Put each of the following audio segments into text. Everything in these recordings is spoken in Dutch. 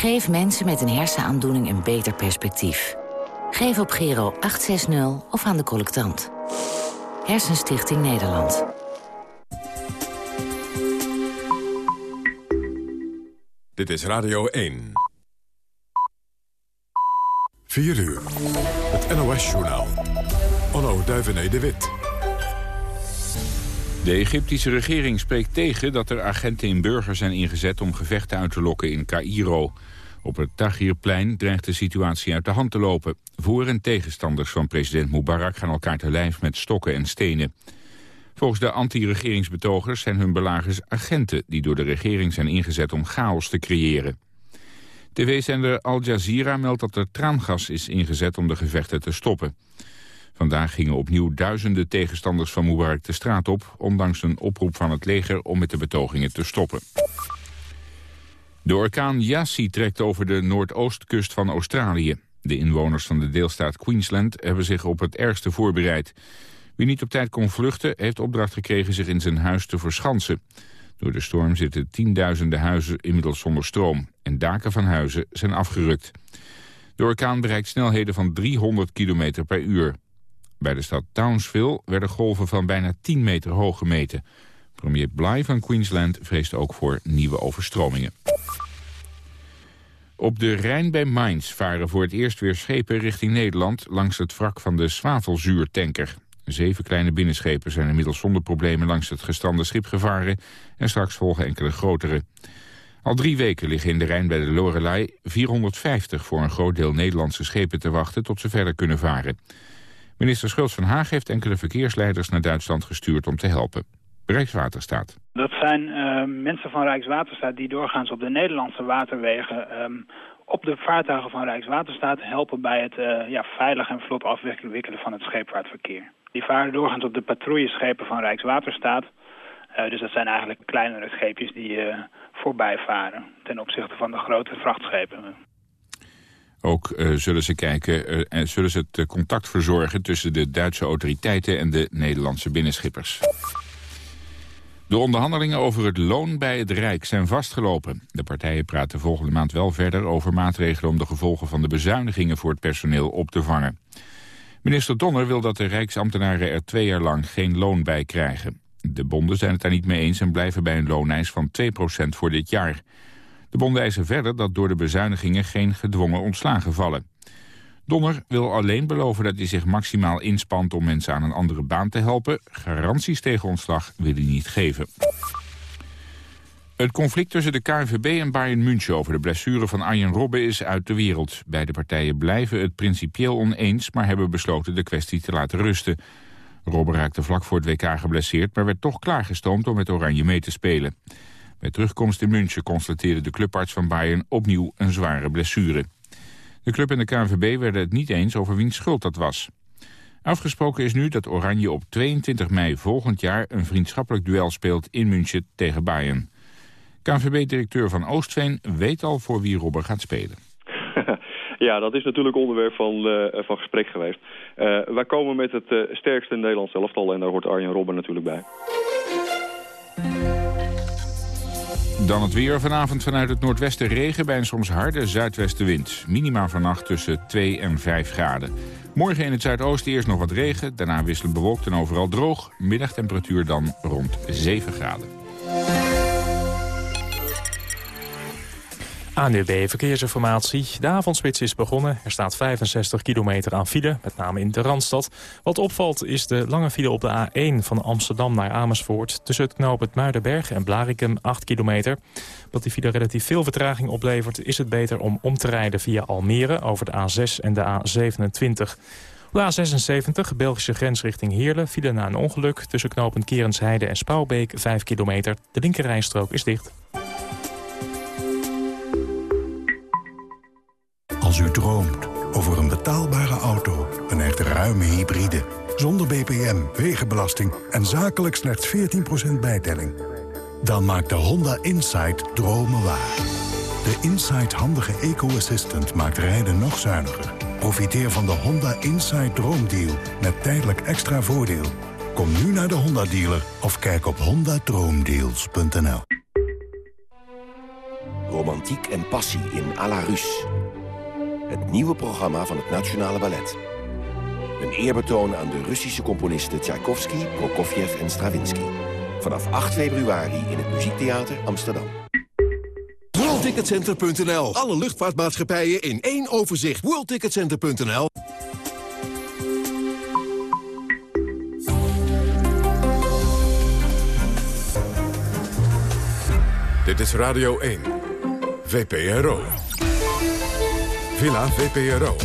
Geef mensen met een hersenaandoening een beter perspectief. Geef op Gero 860 of aan de collectant. Hersenstichting Nederland. Dit is Radio 1. 4 uur. Het NOS-journaal. Onno Duivené de Wit. De Egyptische regering spreekt tegen dat er agenten in burgers zijn ingezet om gevechten uit te lokken in Cairo. Op het Tahrirplein dreigt de situatie uit de hand te lopen. Voor- en tegenstanders van president Mubarak gaan elkaar te lijf met stokken en stenen. Volgens de anti-regeringsbetogers zijn hun belagers agenten... die door de regering zijn ingezet om chaos te creëren. TV-zender Al Jazeera meldt dat er traangas is ingezet om de gevechten te stoppen. Vandaag gingen opnieuw duizenden tegenstanders van Mubarak de straat op... ondanks een oproep van het leger om met de betogingen te stoppen. De orkaan Yassi trekt over de noordoostkust van Australië. De inwoners van de deelstaat Queensland hebben zich op het ergste voorbereid. Wie niet op tijd kon vluchten, heeft opdracht gekregen zich in zijn huis te verschansen. Door de storm zitten tienduizenden huizen inmiddels zonder stroom... en daken van huizen zijn afgerukt. De orkaan bereikt snelheden van 300 km per uur. Bij de stad Townsville werden golven van bijna 10 meter hoog gemeten. Premier Bly van Queensland vreest ook voor nieuwe overstromingen. Op de Rijn bij Mainz varen voor het eerst weer schepen richting Nederland... langs het wrak van de zwavelzuurtanker. Zeven kleine binnenschepen zijn inmiddels zonder problemen langs het gestrande schip gevaren... en straks volgen enkele grotere. Al drie weken liggen in de Rijn bij de Lorelei 450 voor een groot deel Nederlandse schepen te wachten tot ze verder kunnen varen. Minister Schultz van Haag heeft enkele verkeersleiders naar Duitsland gestuurd om te helpen. Rijkswaterstaat. Dat zijn uh, mensen van Rijkswaterstaat die doorgaans op de Nederlandse waterwegen... Um, op de vaartuigen van Rijkswaterstaat helpen bij het uh, ja, veilig en vlot afwikkelen van het scheepvaartverkeer. Die varen doorgaans op de patrouilleschepen van Rijkswaterstaat. Uh, dus dat zijn eigenlijk kleinere scheepjes die voorbij varen ten opzichte van de grote vrachtschepen. Ook uh, zullen ze kijken en uh, zullen ze het contact verzorgen tussen de Duitse autoriteiten en de Nederlandse binnenschippers. De onderhandelingen over het loon bij het Rijk zijn vastgelopen. De partijen praten volgende maand wel verder over maatregelen om de gevolgen van de bezuinigingen voor het personeel op te vangen. Minister Donner wil dat de Rijksambtenaren er twee jaar lang geen loon bij krijgen. De bonden zijn het daar niet mee eens en blijven bij een looneis van 2% voor dit jaar. De bonden eisen verder dat door de bezuinigingen geen gedwongen ontslagen vallen. Donner wil alleen beloven dat hij zich maximaal inspant om mensen aan een andere baan te helpen. Garanties tegen ontslag wil hij niet geven. Het conflict tussen de KNVB en Bayern München over de blessure van Arjen Robben is uit de wereld. Beide partijen blijven het principieel oneens, maar hebben besloten de kwestie te laten rusten. Robben raakte vlak voor het WK geblesseerd, maar werd toch klaargestoomd om met Oranje mee te spelen. Bij terugkomst in München constateerde de clubarts van Bayern opnieuw een zware blessure. De club en de KNVB werden het niet eens over wiens schuld dat was. Afgesproken is nu dat Oranje op 22 mei volgend jaar een vriendschappelijk duel speelt in München tegen Bayern. KNVB-directeur van Oostveen weet al voor wie Robber gaat spelen. Ja, dat is natuurlijk onderwerp van, uh, van gesprek geweest. Uh, wij komen met het uh, sterkste Nederlands elftal en daar hoort Arjen Robben natuurlijk bij. Dan het weer. Vanavond vanuit het noordwesten regen bij een soms harde zuidwestenwind. Minima vannacht tussen 2 en 5 graden. Morgen in het zuidoosten eerst nog wat regen. Daarna wisselend bewolkt en overal droog. Middagtemperatuur dan rond 7 graden. ANUB Verkeersinformatie. De avondspits is begonnen. Er staat 65 kilometer aan file, met name in de Randstad. Wat opvalt is de lange file op de A1 van Amsterdam naar Amersfoort... tussen het knooppunt Muidenberg en Blarikum, 8 kilometer. Wat die file relatief veel vertraging oplevert... is het beter om om te rijden via Almere over de A6 en de A27... Op de A76, Belgische grens richting Heerlen, file na een ongeluk... tussen knooppunt Kerensheide en Spouwbeek, 5 kilometer. De linkerrijstrook is dicht. Als u droomt over een betaalbare auto, een echt ruime hybride... zonder BPM, wegenbelasting en zakelijk slechts 14% bijtelling... dan maakt de Honda Insight dromen waar. De Insight handige eco-assistant maakt rijden nog zuiniger. Profiteer van de Honda Insight Droomdeal met tijdelijk extra voordeel. Kom nu naar de Honda-dealer of kijk op hondadroomdeals.nl. romantiek en passie in à la Rus. Het nieuwe programma van het Nationale Ballet. Een eerbetoon aan de Russische componisten Tchaikovsky, Prokofjev en Stravinsky. Vanaf 8 februari in het Muziektheater Amsterdam. WorldTicketCenter.nl. Alle luchtvaartmaatschappijen in één overzicht. WorldTicketCenter.nl. Dit is Radio 1. VPRO. Villa VPRO.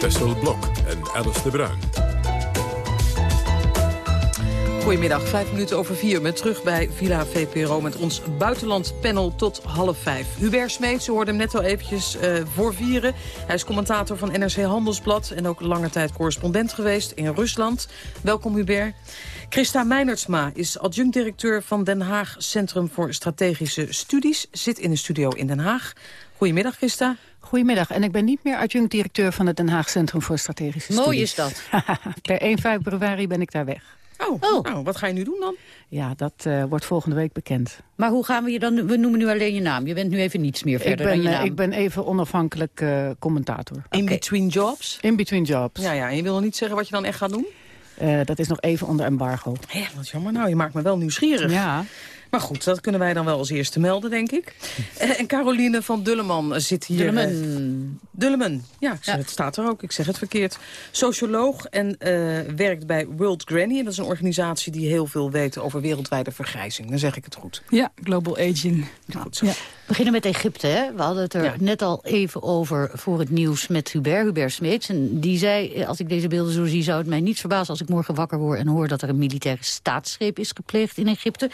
Tessel Blok en Alice de Bruin. Goedemiddag, vijf minuten over vier. Met terug bij Villa VPRO met ons buitenlandpanel tot half vijf. Hubert Smeets, u hoorde hem net al eventjes uh, voor vieren. Hij is commentator van NRC Handelsblad... en ook lange tijd correspondent geweest in Rusland. Welkom Hubert. Christa Meinertsma is adjunct-directeur van Den Haag Centrum voor Strategische Studies. Zit in de studio in Den Haag. Goedemiddag Christa. Goedemiddag. En ik ben niet meer adjunct-directeur van het Den Haag Centrum voor Strategische Studies. Mooi is dat. per 1 februari ben ik daar weg. Oh, oh. Nou, wat ga je nu doen dan? Ja, dat uh, wordt volgende week bekend. Maar hoe gaan we je dan... We noemen nu alleen je naam. Je bent nu even niets meer verder ik ben, dan je uh, naam. ik ben even onafhankelijk uh, commentator. In okay. between jobs? In between jobs. Ja, ja. En je wil nog niet zeggen wat je dan echt gaat doen? Uh, dat is nog even onder embargo. Ja, wat jammer. Nou, je maakt me wel nieuwsgierig. Ja. Maar goed, dat kunnen wij dan wel als eerste melden, denk ik. Uh, en Caroline van Dulleman zit hier. Dulleman. Uh, Dulleman, ja, het staat er ook. Ik zeg het verkeerd. Socioloog en uh, werkt bij World Granny. En dat is een organisatie die heel veel weet over wereldwijde vergrijzing. Dan zeg ik het goed. Ja, global aging. Goed zo. Ja. We beginnen met Egypte. Hè? We hadden het er Ja. net al even over voor het nieuws met Hubert, Hubert Smeets. En die zei, eh, als ik deze beelden zo zie, zou het mij niet verbazen als ik morgen wakker word en hoor dat er een militaire staatsgreep is gepleegd in Egypte.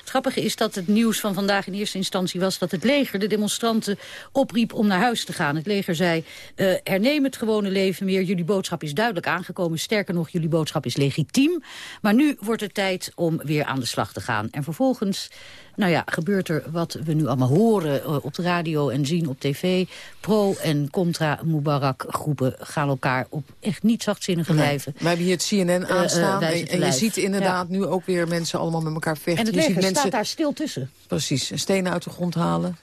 Het grappige is dat het nieuws van vandaag in eerste instantie was dat het leger de demonstranten opriep om naar huis te gaan. Het leger zei, eh, herneem het gewone leven weer. Jullie boodschap is duidelijk aangekomen. Sterker nog, jullie boodschap is legitiem. Maar nu wordt het tijd om weer aan de slag te gaan. En vervolgens nou ja, gebeurt er wat we nu allemaal horen uh, op de radio en zien op tv. Pro- en contra-Mubarak-groepen gaan elkaar op echt niet zachtzinnige Nee. wijven. We hebben hier het CNN aanstaan. wijzen en, te en je ziet inderdaad nu ook weer mensen allemaal met elkaar vechten. En het je ziet leger mensen staat daar stil tussen. precies stenen uit de grond halen.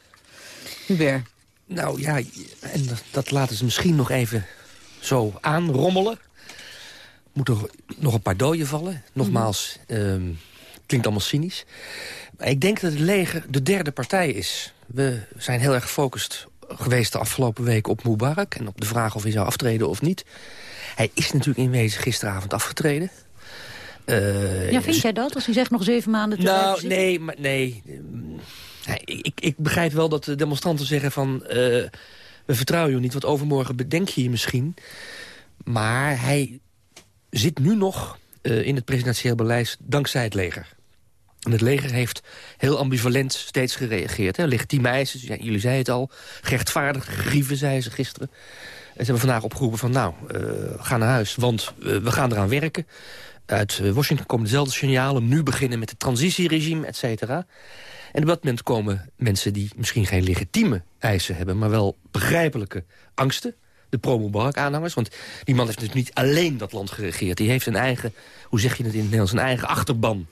Hubert. Nou ja, en dat, laten ze misschien nog even zo aanrommelen. Moet er nog een paar doden vallen. Nogmaals, ehm, klinkt allemaal cynisch. Maar ik denk dat het leger de derde partij is. We zijn heel erg gefocust geweest de afgelopen week op Mubarak... en op de vraag of hij zou aftreden of niet. Hij is natuurlijk in wezen gisteravond afgetreden. Eh, Ja, vind jij dat? Als hij zegt nog zeven maanden te nou, nee, maar nee. Nee, ik, ik begrijp wel dat de demonstranten zeggen van... eh, we vertrouwen je niet, want overmorgen bedenk je je misschien. Maar hij zit nu nog eh, in het presidentieel beleid dankzij het leger. En het leger heeft heel ambivalent steeds gereageerd. Hè. Legitieme eisen, ja, jullie zeiden het al. Gerechtvaardigde grieven, zeiden ze gisteren. En ze hebben vandaag opgeroepen van nou, eh, ga naar huis, want eh, we gaan eraan werken. Uit eh, Washington komen dezelfde signalen. Nu beginnen met het transitieregime, et cetera. En op dat moment komen mensen die misschien geen legitieme eisen hebben... maar wel begrijpelijke angsten. De pro-Mubarak-aanhangers. Want die man heeft natuurlijk niet alleen dat land geregeerd. Die heeft een eigen, hoe zeg je het in het Nederlands, een eigen achterban.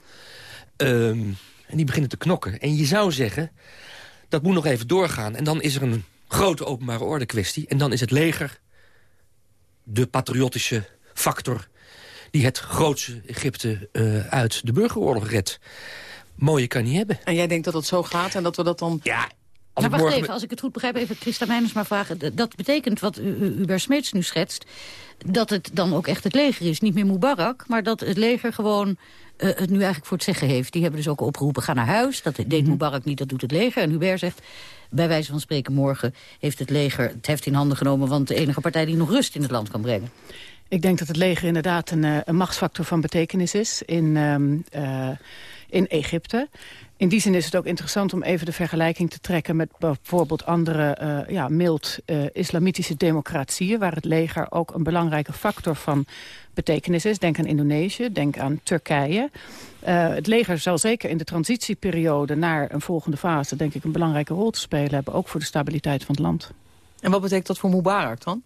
Ehm, en die beginnen te knokken. En je zou zeggen, dat moet nog even doorgaan. En dan is er een grote openbare orde kwestie. En dan is het leger de patriotische factor... die het grootste Egypte eh, uit de burgeroorlog redt. Mooie kan niet hebben. En jij denkt dat het zo gaat en dat we dat dan... Ja, Maar wacht even, als ik het goed begrijp, even Christa Meiners maar vragen. Dat betekent wat Hubert Smeets nu schetst... dat het dan ook echt het leger is. Niet meer Mubarak, maar dat het leger gewoon eh, het nu eigenlijk voor het zeggen heeft. Die hebben dus ook opgeroepen, ga naar huis. Dat deed Mhm. Mubarak niet, dat doet het leger. En Hubert zegt, bij wijze van spreken morgen... heeft het leger het heft in handen genomen... want de enige partij die nog rust in het land kan brengen. Ik denk dat het leger inderdaad een, eh, een machtsfactor van betekenis is in, ehm, eh, in Egypte. In die zin is het ook interessant om even de vergelijking te trekken... met bijvoorbeeld andere eh, ja, mild eh, islamitische democratieën... waar het leger ook een belangrijke factor van betekenis is. Denk aan Indonesië, denk aan Turkije. Eh, het leger zal zeker in de transitieperiode naar een volgende fase... denk ik een belangrijke rol te spelen hebben, ook voor de stabiliteit van het land. En wat betekent dat voor Mubarak dan?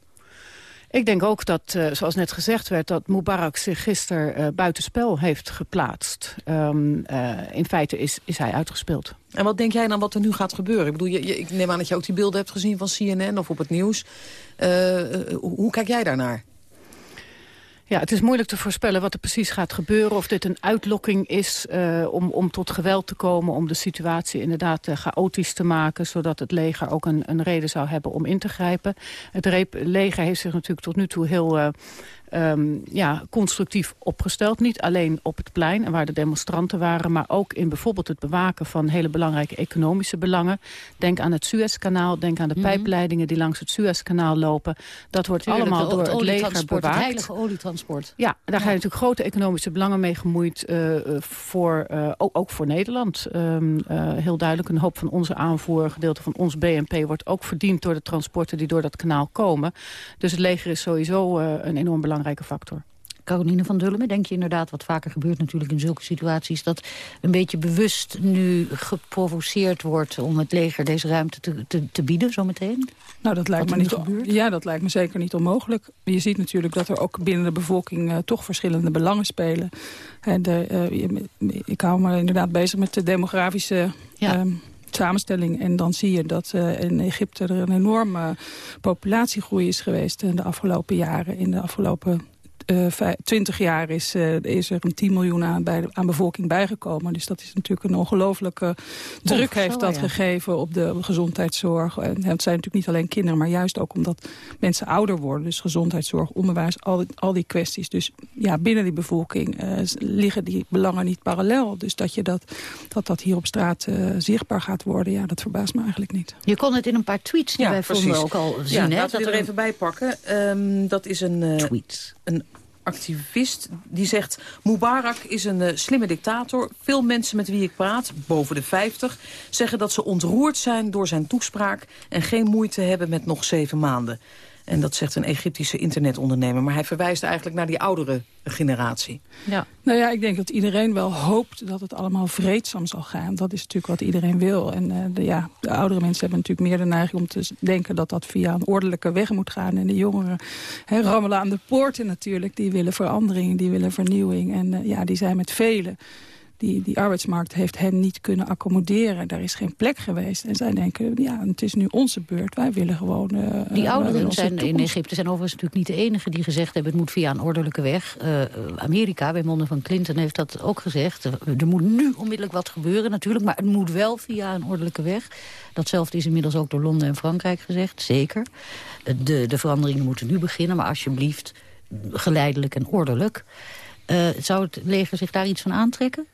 Ik denk ook dat, uh, zoals net gezegd werd... dat Mubarak zich gisteren uh, buitenspel heeft geplaatst. Um, uh, in feite is, is hij uitgespeeld. En wat denk jij dan wat er nu gaat gebeuren? Ik bedoel, je, je, ik neem aan dat je ook die beelden hebt gezien van CNN of op het nieuws. hoe kijk jij daarnaar? Ja, het is moeilijk te voorspellen wat er precies gaat gebeuren. Of dit een uitlokking is uh, om, om tot geweld te komen. Om de situatie inderdaad uh, chaotisch te maken. Zodat het leger ook een, een reden zou hebben om in te grijpen. Het leger heeft zich natuurlijk tot nu toe heel... Uh, um, ja, constructief opgesteld. Niet alleen op het plein waar de demonstranten waren... maar ook in bijvoorbeeld het bewaken van hele belangrijke economische belangen. Denk aan het Suezkanaal, denk aan de mm -hmm. pijpleidingen... die langs het Suezkanaal lopen. Dat wordt Tuurlijk, allemaal door het, het leger bewaakt. Het heilige olietransport. Ja, daar ja. gaan natuurlijk grote economische belangen mee gemoeid... Uh, voor, uh, ook, ook, voor Nederland. Um, uh, heel duidelijk, een hoop van onze aanvoer... gedeelte van ons BNP wordt ook verdiend door de transporten... die door dat kanaal komen. Dus het leger is sowieso een enorm belangrijk belangrijke factor. Caroline van Dullemen, denk je inderdaad, wat vaker gebeurt natuurlijk in zulke situaties... dat een beetje bewust nu geprovoceerd wordt om het leger deze ruimte te, te, te bieden zometeen? Nou, dat lijkt, me niet, ja, dat lijkt me zeker niet onmogelijk. Je ziet natuurlijk dat er ook binnen de bevolking uh, toch verschillende belangen spelen. En de, uh, ik hou me inderdaad bezig met de demografische... Ja. Um, samenstelling. En dan zie je dat uh, in Egypte er een enorme populatiegroei is geweest... in de afgelopen jaren, in de afgelopen 20 jaar is, uh, is er een 10 miljoen aan, bij, aan bevolking bijgekomen. Dus dat is natuurlijk een ongelooflijke druk heeft dat ja. gegeven op de gezondheidszorg. En het zijn natuurlijk niet alleen kinderen, maar juist ook omdat mensen ouder worden. Dus gezondheidszorg, onderwijs, al die, al die kwesties. Dus ja, binnen die bevolking uh, liggen die belangen niet parallel. Dus dat je dat, dat, dat hier op straat uh, zichtbaar gaat worden, ja, dat verbaast me eigenlijk niet. Je kon het in een paar tweets die ja, wij vonden ook al zien. Ja, hè? laten we dat er even bij pakken. Um, dat is een... Uh, Tweet. Een activist die zegt... Mubarak is een uh, slimme dictator. Veel mensen met wie ik praat, boven de 50... zeggen dat ze ontroerd zijn door zijn toespraak... en geen moeite hebben met nog zeven maanden. En dat zegt een Egyptische internetondernemer. Maar hij verwijst eigenlijk naar die oudere generatie. Ja. Nou ja, ik denk dat iedereen wel hoopt dat het allemaal vreedzaam zal gaan. Dat is natuurlijk wat iedereen wil. En uh, de, ja, de oudere mensen hebben natuurlijk meer de neiging om te denken... dat dat via een ordelijke weg moet gaan. En de jongeren hè, rammelen aan de poorten natuurlijk. Die willen verandering, die willen vernieuwing. En uh, ja, die zijn met velen die, die arbeidsmarkt heeft hen niet kunnen accommoderen. Daar is geen plek geweest. En zij denken, ja, het is nu onze beurt. Wij willen gewoon... Uh, die ouderen zijn in Egypte zijn overigens natuurlijk niet de enige die gezegd hebben... het moet via een ordelijke weg. Uh, Amerika, bij monden van Clinton, heeft dat ook gezegd. Er moet nu onmiddellijk wat gebeuren natuurlijk... maar het moet wel via een ordelijke weg. Datzelfde is inmiddels ook door Londen en Frankrijk gezegd, zeker. De, de veranderingen moeten nu beginnen, maar alsjeblieft geleidelijk en ordelijk. Uh, zou het leger zich daar iets van aantrekken?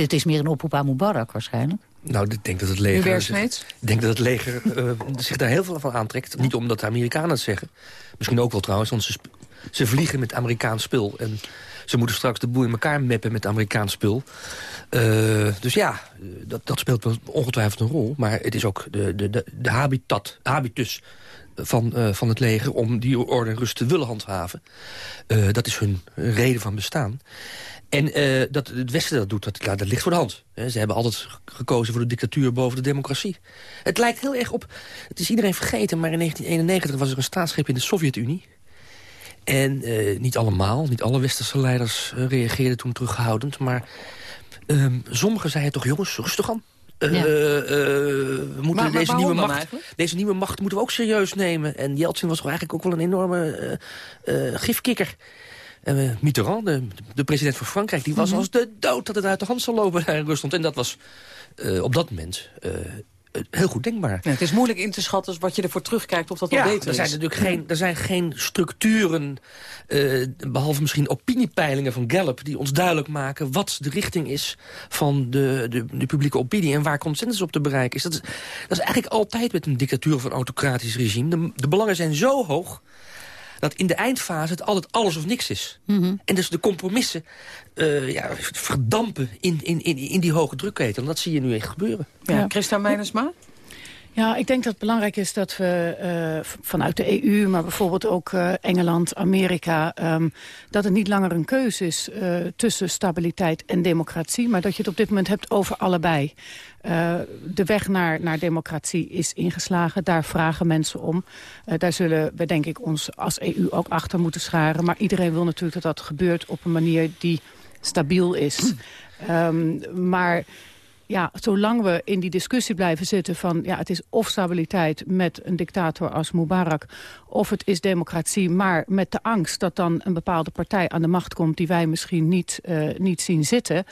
Dit is meer een oproep aan Mubarak waarschijnlijk. Nou, ik denk dat het leger, zich, ik denk dat het leger uh, zich daar heel veel van aantrekt. Niet omdat de Amerikanen het zeggen. Misschien ook wel trouwens, want ze, ze vliegen met Amerikaans spul. En ze moeten straks de boel in elkaar meppen met Amerikaans spul. Uh, dus ja, dat, dat speelt ongetwijfeld een rol. Maar het is ook de, de, de, de habitat, habitus van, uh, van het leger om die orde en rust te willen handhaven. Uh, dat is hun reden van bestaan. En uh, dat het Westen dat doet, dat, dat ligt voor de hand. Ze hebben altijd gekozen voor de dictatuur boven de democratie. Het lijkt heel erg op... Het is iedereen vergeten, maar in 1991 was er een staatsgreep in de Sovjet-Unie. En uh, niet allemaal, niet alle westerse leiders uh, reageerden toen terughoudend. Maar um, sommigen zeiden toch, jongens, rustig aan. Uh, ja. we moeten maar, maar deze, nieuwe macht, deze nieuwe macht moeten we ook serieus nemen. En Yeltsin was toch eigenlijk ook wel een enorme gifkikker. Uh, Mitterrand, de, de, president van Frankrijk, die was mm -hmm. als de dood dat het uit de hand zou lopen in Rusland. En dat was uh, op dat moment uh, heel goed denkbaar. Ja, het is moeilijk in te schatten wat je ervoor terugkijkt of dat ja, beter er zijn is. Natuurlijk geen, er zijn geen structuren, behalve misschien opiniepeilingen van Gallup... die ons duidelijk maken wat de richting is van de, de, de publieke opinie... en waar consensus op te bereiken is. Dat, is. dat is eigenlijk altijd met een dictatuur of een autocratisch regime. De, de belangen zijn zo hoog dat in de eindfase het altijd alles of niks is. Mm -hmm. En dus de compromissen uh, ja, verdampen in, in, in, in die hoge drukketel. En dat zie je nu echt gebeuren. Ja, ja. Christa Meinersma? Ja, ik denk dat het belangrijk is dat we uh, vanuit de EU... maar bijvoorbeeld ook uh, Engeland, Amerika... Um, dat het niet langer een keuze is uh, tussen stabiliteit en democratie... maar dat je het op dit moment hebt over allebei. de weg naar, naar democratie is ingeslagen. Daar vragen mensen om. daar zullen we denk ik ons als EU ook achter moeten scharen. Maar iedereen wil natuurlijk dat dat gebeurt op een manier die stabiel is. Um, maar ja, zolang we in die discussie blijven zitten van... ja, het is of stabiliteit met een dictator als Mubarak... of het is democratie, maar met de angst dat dan een bepaalde partij aan de macht komt... die wij misschien niet, uh, niet zien zitten...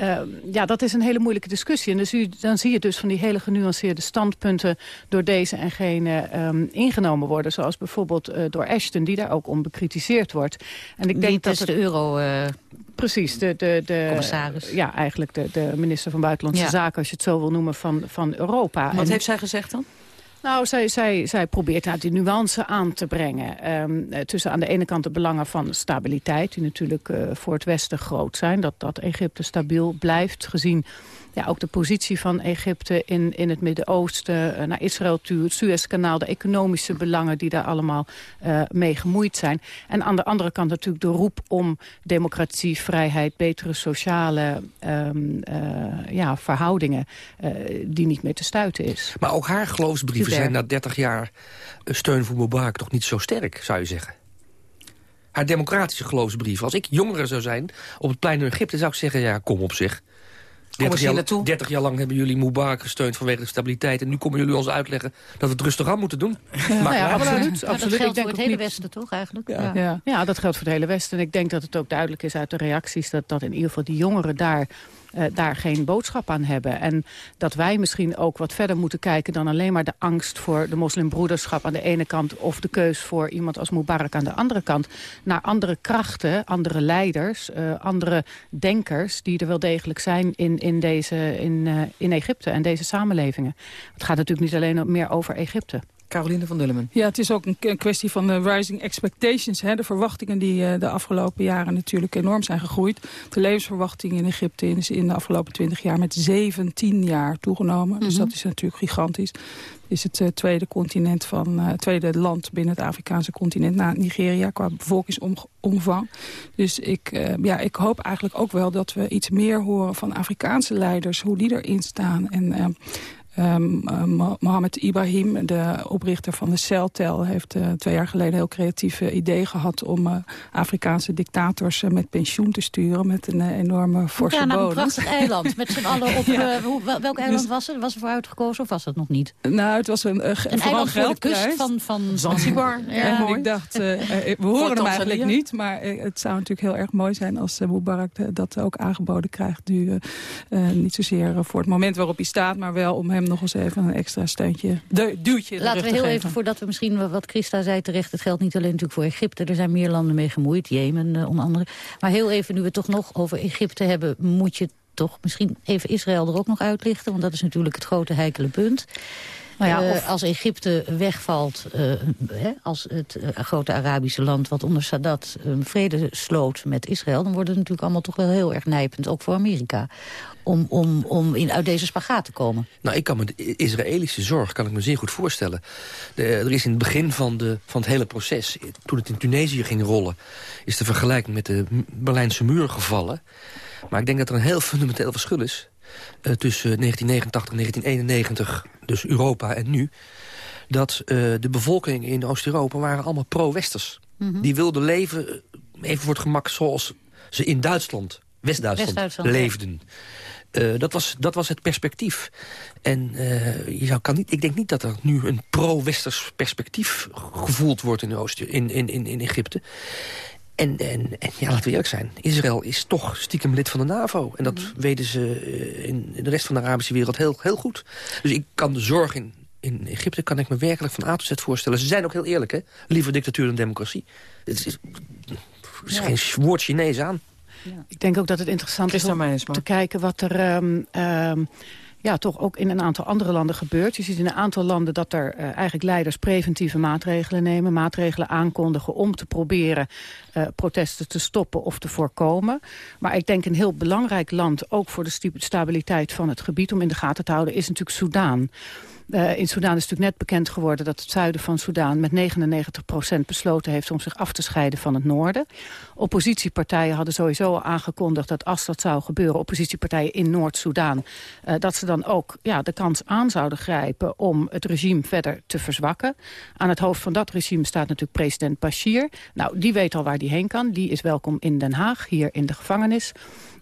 Uh, ja, dat is een hele moeilijke discussie. En dus u, dan zie je dus van die hele genuanceerde standpunten... door deze en gene um, ingenomen worden. Zoals bijvoorbeeld uh, door Ashton, die daar ook om bekritiseerd wordt. En ik denk dat, dat de euro... Uh, precies, de, de, de, commissaris. Ja, eigenlijk de, de minister van Buitenlandse ja. Zaken... als je het zo wil noemen, van, van Europa. Wat en, heeft zij gezegd dan? Nou, zij, probeert nou die nuance aan te brengen. Um, tussen aan de ene kant de belangen van stabiliteit... die natuurlijk uh, voor het Westen groot zijn. Dat, dat Egypte stabiel blijft, gezien ja, ook de positie van Egypte in, in het Midden-Oosten, uh, naar Israël het Suezkanaal, de economische belangen die daar allemaal uh, mee gemoeid zijn. En aan de andere kant natuurlijk de roep om democratie, vrijheid, betere sociale um, uh, ja, verhoudingen die niet meer te stuiten is. Maar ook haar geloofsbrieven zijn na 30 jaar steun voor Mubarak toch niet zo sterk, zou je zeggen? haar democratische geloofsbrieven. Als ik jongere zou zijn op het plein in Egypte... zou ik zeggen, ja, kom op zich. 30 jaar, 30 jaar lang hebben jullie Mubarak gesteund vanwege de stabiliteit. En nu komen jullie ons uitleggen dat we het rustig aan moeten doen. Ja, nou ja, absoluut. absoluut. dat geldt voor het hele Westen toch eigenlijk? Ja. Ja. ja. dat geldt voor het hele Westen. En ik denk dat het ook duidelijk is uit de reacties... dat, dat in ieder geval die jongeren daar uh, daar geen boodschap aan hebben. En dat wij misschien ook wat verder moeten kijken... dan alleen maar de angst voor de moslimbroederschap aan de ene kant... of de keus voor iemand als Mubarak aan de andere kant... naar andere krachten, andere leiders, uh, andere denkers... die er wel degelijk zijn in, in, deze, in, uh, in Egypte en deze samenlevingen. Het gaat natuurlijk niet alleen meer over Egypte. Caroline van Dullemen. Ja, het is ook een kwestie van de rising expectations. Hè? De verwachtingen die uh, de afgelopen jaren natuurlijk enorm zijn gegroeid. De levensverwachting in Egypte is in de afgelopen 20 jaar met 17 jaar toegenomen. Mm -hmm. Dus Mhm. dat is natuurlijk gigantisch. Het is het uh, tweede continent van uh, tweede land binnen het Afrikaanse continent na Nigeria qua bevolkingsomvang. Dus ik, ja, ik hoop eigenlijk ook wel dat we iets meer horen van Afrikaanse leiders, hoe die erin staan. En Um, uh, Mohamed Ibrahim, de oprichter van de Celtel... heeft uh, twee jaar geleden een heel creatief idee gehad... om uh, Afrikaanse dictators uh, met pensioen te sturen... met een uh, enorme forse ja, naar een prachtig eiland, met z'n allen op... ja. hoe, welk eiland dus, was het? Was er voor uitgekozen of was het nog niet? Nou, het was een, een eiland voor de kust van, van Zanzibar. Ja, en ik dacht, we horen hem eigenlijk niet... maar het zou natuurlijk heel erg mooi zijn als Mubarak dat ook aangeboden krijgt... nu niet zozeer voor het moment waarop hij staat... maar wel om hem nog eens even een extra steuntje, de, duwtje Laten we heel geven. even, voordat we misschien, wat Christa zei terecht... het geldt niet alleen natuurlijk voor Egypte. Er zijn meer landen mee gemoeid, Jemen uh, onder andere. Maar heel even, nu we het toch nog over Egypte hebben... moet je toch misschien even Israël er ook nog uitlichten. Want dat is natuurlijk het grote heikele punt. Nou ja, of... uh, als Egypte wegvalt uh, hè, als het uh, grote Arabische land... wat onder Sadat een vrede sloot met Israël... dan wordt het natuurlijk allemaal toch wel heel erg nijpend, ook voor Amerika... om, om, om in, uit deze spagaat te komen. Nou, ik kan me de Israëlische zorg kan ik me zeer goed voorstellen. De, er is in het begin van, de, van het hele proces... toen het in Tunesië ging rollen... is de vergelijking met de Berlijnse muur gevallen. Maar ik denk dat er een heel fundamenteel verschil is... Uh, tussen 1989 en 1991, dus Europa en nu... dat uh, de bevolking in Oost-Europa waren allemaal pro-westers. Mm -hmm. Die wilden leven, eh, even voor het gemak, zoals ze in Duitsland, West-Duitsland, West leefden. Uh, dat, was, dat was het perspectief. En uh, je zou, kan niet, ik denk niet dat er nu een pro-westers perspectief gevoeld wordt in, Oost, in, in, in, in Egypte. En, en, en, ja, laten we eerlijk zijn. Israël is toch stiekem lid van de NAVO. En dat mm -hmm. weten ze in, in de rest van de Arabische wereld heel, heel goed. Dus ik kan de zorg in, in Egypte kan ik me werkelijk van A tot Z voorstellen. Ze zijn ook heel eerlijk, hè. Liever dictatuur dan democratie. Het is, er is ja. geen woord Chinees aan. Ja. Ik denk ook dat het interessant is om te kijken wat er... Um, um, ja, toch ook in een aantal andere landen gebeurt. Je ziet in een aantal landen dat er uh, eigenlijk leiders preventieve maatregelen nemen. Maatregelen aankondigen om te proberen uh, protesten te stoppen of te voorkomen. Maar ik denk een heel belangrijk land, ook voor de stabiliteit van het gebied... om in de gaten te houden, is natuurlijk Soudaan. Uh, in Soedan is natuurlijk net bekend geworden dat het zuiden van Soedan... met 99% besloten heeft om zich af te scheiden van het noorden. Oppositiepartijen hadden sowieso al aangekondigd dat als dat zou gebeuren... oppositiepartijen in Noord-Soedan... Uh, dat ze dan ook ja, de kans aan zouden grijpen om het regime verder te verzwakken. Aan het hoofd van dat regime staat natuurlijk president Bashir. Nou, die weet al waar die heen kan. Die is welkom in Den Haag, hier in de gevangenis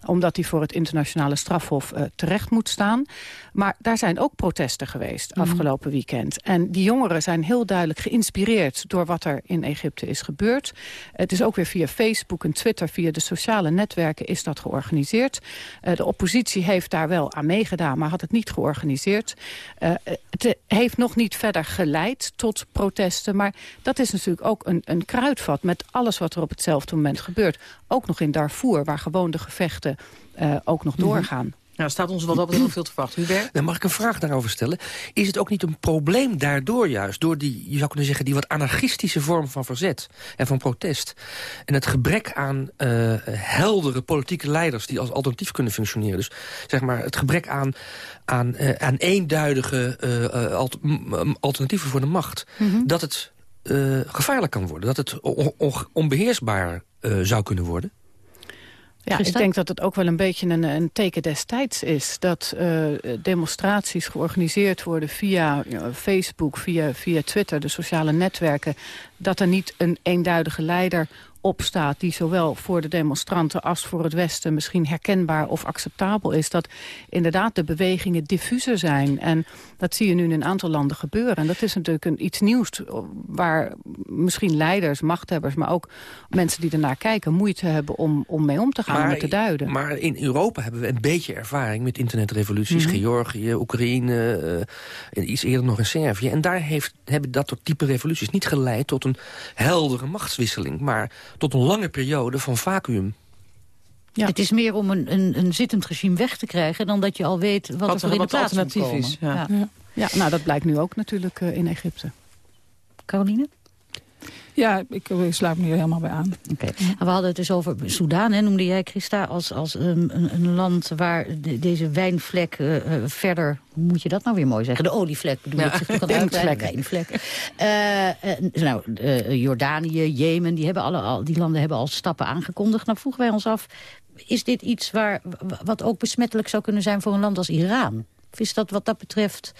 omdat hij voor het internationale strafhof uh, terecht moet staan. Maar daar zijn ook protesten geweest mhm. afgelopen weekend. En die jongeren zijn heel duidelijk geïnspireerd door wat er in Egypte is gebeurd. Het is ook weer via Facebook en Twitter, via de sociale netwerken is dat georganiseerd. Uh, de oppositie heeft daar wel aan meegedaan, maar had het niet georganiseerd. Uh, het heeft nog niet verder geleid tot protesten, maar dat is natuurlijk ook een, een kruidvat met alles wat er op hetzelfde moment gebeurt. Ook nog in Darfur, waar gewoon de gevechten uh, ook nog mhm. doorgaan. Nou, staat ons wat dat betreft veel te wachten. Hubert? Dan mag ik een vraag daarover stellen? Is het ook niet een probleem daardoor juist... door die, je zou kunnen zeggen, die wat anarchistische vorm van verzet en van protest... en het gebrek aan uh, heldere politieke leiders die als alternatief kunnen functioneren. Dus zeg maar het gebrek aan, aan, uh, aan eenduidige uh, alt alternatieven voor de macht. Mm -hmm. Dat het gevaarlijk kan worden. Dat het onbeheersbaar zou kunnen worden. Ja, ik denk dat het ook wel een beetje een, een teken destijds is. Dat uh, demonstraties georganiseerd worden via uh, Facebook, via, via Twitter, de sociale netwerken. Dat er niet een eenduidige leider opstaat... die zowel voor de demonstranten als voor het Westen misschien herkenbaar of acceptabel is... dat inderdaad de bewegingen diffuser zijn. En dat zie je nu in een aantal landen gebeuren. En dat is natuurlijk een, iets nieuws waar misschien leiders, machthebbers... maar ook mensen die ernaar kijken moeite hebben om, om mee om te gaan, maar, om te duiden. Maar in Europa hebben we een beetje ervaring met internetrevoluties. Mm Georgië, Oekraïne, uh, iets eerder nog in Servië. En daar heeft, hebben dat soort type revoluties niet geleid tot een heldere machtswisseling... maar tot een lange periode van vacuüm. Ja. Het is meer om een, een, een, zittend regime weg te krijgen... dan dat je al weet wat, wat er in de plaats alternatief is. Ja. Ja. ja. nou dat blijkt nu ook natuurlijk uh, in Egypte. Caroline? Ja, ik, ik sluit me hier helemaal bij aan. Oké. We hadden het dus over Soudaan, hè, noemde jij, Christa, als, als um, een, een, land waar de, deze wijnvlek uh, verder, hoe moet je dat nou weer mooi zeggen? De olievlek bedoel ja. ik. De wijnvlek. wijnvlek. Uh, uh, nou, Jordanië, Jemen, die, hebben alle, al, die landen hebben al stappen aangekondigd. Nou vroegen wij ons af, is dit iets waar, wat ook besmettelijk zou kunnen zijn voor een land als Iran? Of is dat wat dat betreft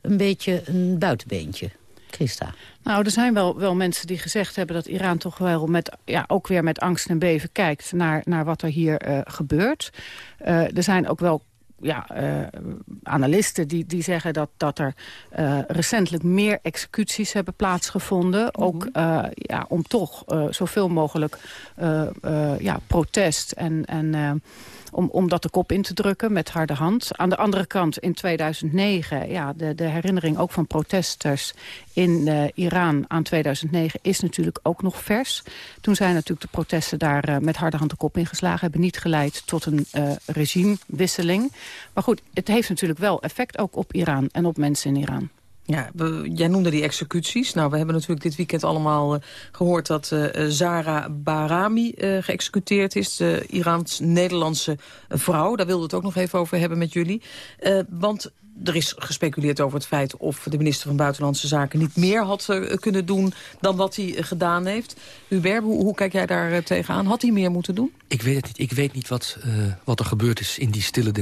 een beetje een buitenbeentje? Christa? Nou, er zijn wel, wel mensen die gezegd hebben dat Iran toch wel met, ja, ook weer met angst en beven kijkt naar, naar wat er hier uh, gebeurt. Uh, er zijn ook wel ja, uh, analisten die, die zeggen dat, dat er uh, recentelijk meer executies hebben plaatsgevonden. Mm -hmm. Ook uh, ja, om toch zoveel mogelijk ja, protest en... en om, om dat de kop in te drukken met harde hand. Aan de andere kant in 2009, ja, de, de herinnering ook van protesters in uh, Iran aan 2009 is natuurlijk ook nog vers. Toen zijn natuurlijk de protesten daar uh, met harde hand de kop ingeslagen. Hebben niet geleid tot een uh, regimewisseling. Maar goed, het heeft natuurlijk wel effect ook op Iran en op mensen in Iran. Ja, jij noemde die executies. Nou, we hebben natuurlijk dit weekend allemaal uh, gehoord dat uh, Zara Barami geëxecuteerd is. De Iraans-Nederlandse vrouw. Daar wilde het ook nog even over hebben met jullie. want er is gespeculeerd over het feit of de minister van Buitenlandse Zaken niet meer had kunnen doen dan wat hij gedaan heeft. Hubert, hoe, hoe kijk jij daar tegenaan? Had hij meer moeten doen? Ik weet het niet. Ik weet niet wat, wat er gebeurd is in die stille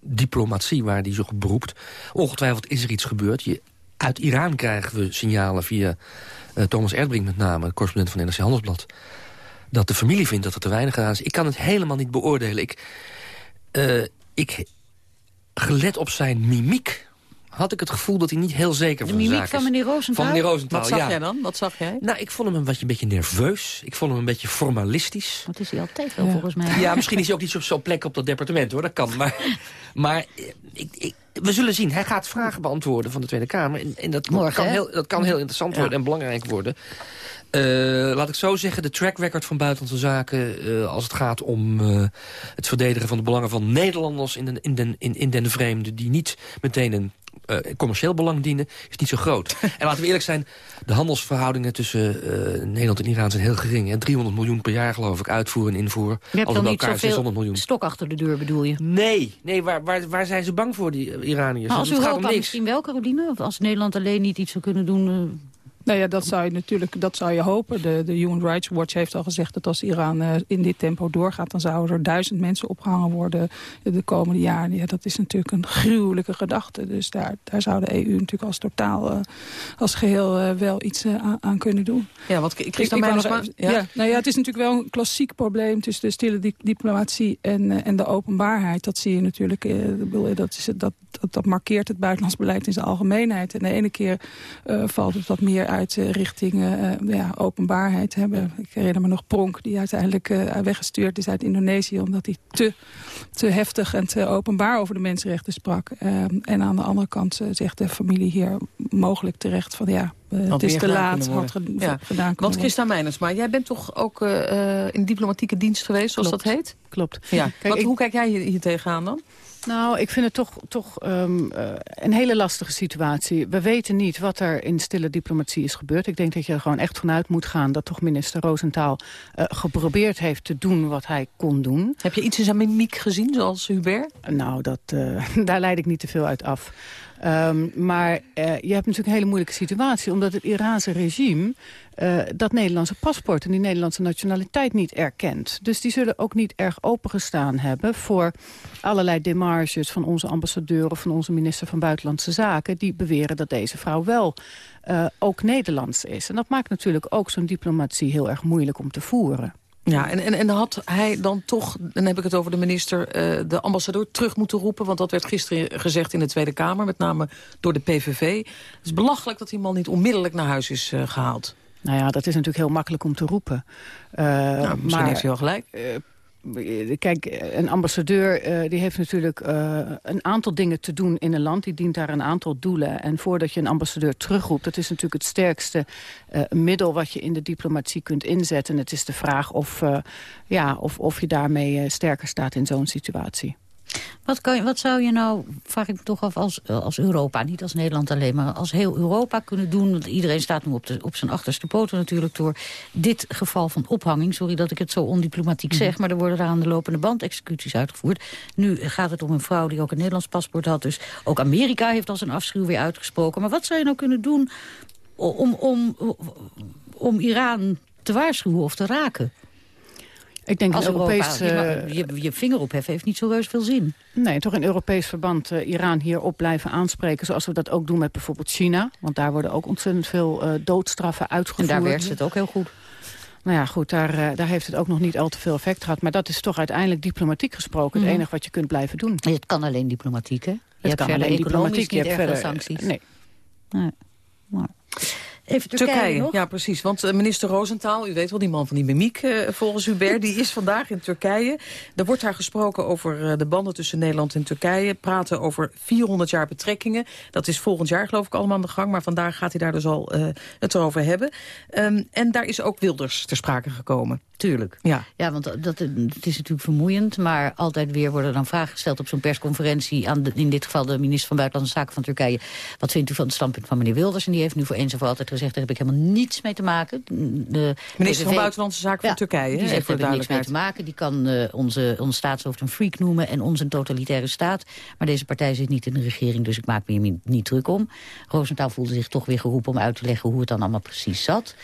diplomatie waar die op beroept. Ongetwijfeld is er iets gebeurd. Je uit Iran krijgen we signalen via uh, Thomas Erdbrink met name... correspondent van NRC Handelsblad... dat de familie vindt dat er te weinig gedaan is. Ik kan het helemaal niet beoordelen. Ik, uh, ik gelet op zijn mimiek had ik het gevoel dat hij niet heel zeker van de, de zaak is. van meneer Rosenthal? Van meneer Rosenthal, Wat zag jij dan? Wat zag jij? Nou, ik vond hem een beetje, een beetje nerveus. Ik vond hem een beetje formalistisch. Wat is hij altijd wel, volgens mij. Ja, misschien is hij ook niet op zo'n plek op dat departement, hoor. Dat kan. Maar, maar ik, ik, we zullen zien. Hij gaat vragen beantwoorden van de Tweede Kamer. En, en dat, Morgen, kan heel, dat kan heel interessant worden en belangrijk worden. Uh, laat ik zo zeggen, de track record van buitenlandse zaken... Uh, als het gaat om uh, het verdedigen van de belangen van Nederlanders in den, in den, in, in den vreemde... die niet meteen een uh, commercieel belang dienen, is niet zo groot. en laten we eerlijk zijn, de handelsverhoudingen tussen uh, Nederland en Iran zijn heel gering. Hè? 300 miljoen per jaar geloof ik, uitvoeren en invoeren. Je hebt dan niet zoveel 600 miljoen. stok achter de deur bedoel je? Nee, nee waar, waar, waar zijn ze bang voor, die Iraniërs? Maar als Europa gaat om niks. misschien wel, Caroline? Of als Nederland alleen niet iets zou kunnen doen... Nou ja, dat zou je natuurlijk dat zou je hopen. De, de Human Rights Watch heeft al gezegd dat als Iran uh, in dit tempo doorgaat... dan zouden er duizend mensen opgehangen worden de komende jaren. Ja, dat is natuurlijk een gruwelijke gedachte. Dus daar, daar zou de EU natuurlijk als totaal, uh, als geheel uh, wel iets aan, kunnen doen. Ja, want ik, ik, nog, ja? ja? nou ja, het is natuurlijk wel een klassiek probleem tussen de stille di diplomatie en, en de openbaarheid. Dat zie je natuurlijk, dat, is, dat, dat, dat markeert het buitenlands beleid in zijn algemeenheid. En de ene keer valt het wat meer uit uit uh, richting uh, ja, openbaarheid hebben. Ik herinner me nog Pronk, die uiteindelijk uh, weggestuurd is uit Indonesië... omdat hij te, te heftig en te openbaar over de mensenrechten sprak. en aan de andere kant zegt de familie hier mogelijk terecht van... ja, het is te laat, had ja. gedaan Want Christa Meiners, maar jij bent toch ook in diplomatieke dienst geweest, zoals dat heet? Klopt. Ja. Kijk, Wat, Hoe kijk jij hier, hier tegenaan dan? Nou, ik vind het toch, toch um, uh, een hele lastige situatie. We weten niet wat er in stille diplomatie is gebeurd. Ik denk dat je er gewoon echt vanuit moet gaan... dat toch minister Roosentaal uh, geprobeerd heeft te doen wat hij kon doen. Heb je iets in zijn mimiek gezien, zoals Hubert? Nou, dat, uh, daar leid ik niet te veel uit af. Um, maar uh, je hebt natuurlijk een hele moeilijke situatie... omdat het Iraanse regime uh, dat Nederlandse paspoort en die Nederlandse nationaliteit niet erkent. Dus die zullen ook niet erg opengestaan hebben... voor allerlei demarches van onze ambassadeur of van onze minister van Buitenlandse Zaken... die beweren dat deze vrouw wel uh, ook Nederlands is. En dat maakt natuurlijk ook zo'n diplomatie heel erg moeilijk om te voeren. Ja, en, en, en had hij dan toch, dan heb ik het over de minister... Uh, de ambassadeur terug moeten roepen? Want dat werd gisteren gezegd in de Tweede Kamer, met name door de PVV. Het is belachelijk dat die man niet onmiddellijk naar huis is uh, gehaald. Nou ja, dat is natuurlijk heel makkelijk om te roepen. Uh, nou, misschien maar, heeft hij wel gelijk. Kijk, een ambassadeur uh, die heeft natuurlijk uh, een aantal dingen te doen in een land. Die dient daar een aantal doelen. En voordat je een ambassadeur terugroept... dat is natuurlijk het sterkste middel wat je in de diplomatie kunt inzetten. Het is de vraag of, ja, of, of je daarmee sterker staat in zo'n situatie. Wat, kan, wat zou je nou, vraag ik me toch af, als, als Europa, niet als Nederland alleen... maar als heel Europa kunnen doen, want iedereen staat nu op, de, op zijn achterste poten natuurlijk... door dit geval van ophanging, sorry dat ik het zo ondiplomatiek zeg... Mhm. maar er worden daar aan de lopende band executies uitgevoerd. Nu gaat het om een vrouw die ook een Nederlands paspoort had... dus ook Amerika heeft al zijn afschuw weer uitgesproken. Maar wat zou je nou kunnen doen om, om, om Iran te waarschuwen of te raken? Ik denk Als Europees... Europa, je, je, vinger opheffen heeft niet zo reus veel zin. Nee, toch in Europees verband uh, Iran hierop blijven aanspreken... zoals we dat ook doen met bijvoorbeeld China. Want daar worden ook ontzettend veel uh, doodstraffen uitgevoerd. En daar werkt het ook heel goed. Nou ja, goed, daar, daar heeft het ook nog niet al te veel effect gehad. Maar dat is toch uiteindelijk diplomatiek gesproken... het mhm. enige wat je kunt blijven doen. Het kan alleen diplomatiek, hè? Je het hebt kan alleen diplomatiek. Je hebt verder sancties. Nee. nee. Maar. Even Turkije, ja precies. Want uh, minister Rosenthal, u weet wel, die man van die mimiek uh, volgens Hubert... die is vandaag in Turkije. Er wordt daar gesproken over uh, de banden tussen Nederland en Turkije. Praten over 400 jaar betrekkingen. Dat is volgend jaar geloof ik allemaal aan de gang. Maar vandaag gaat hij daar dus al het erover hebben. Um, en daar is ook Wilders ter sprake gekomen. Tuurlijk. Ja, ja want dat, het is natuurlijk vermoeiend. Maar altijd weer worden dan vragen gesteld op zo'n persconferentie... aan de, in dit geval de minister van Buitenlandse Zaken van Turkije. Wat vindt u van het standpunt van meneer Wilders? En die heeft nu voor eens en voor altijd gezegd... daar heb ik helemaal niets mee te maken. De minister van Buitenlandse Zaken van Turkije. Die zegt, daar heb ik niks mee te maken. Die kan uh, onze, onze staatshoofd een freak noemen en ons een totalitaire staat. Maar deze partij zit niet in de regering, dus ik maak me hier niet druk om. Roosentaal voelde zich toch weer geroepen om uit te leggen... hoe het dan allemaal precies zat.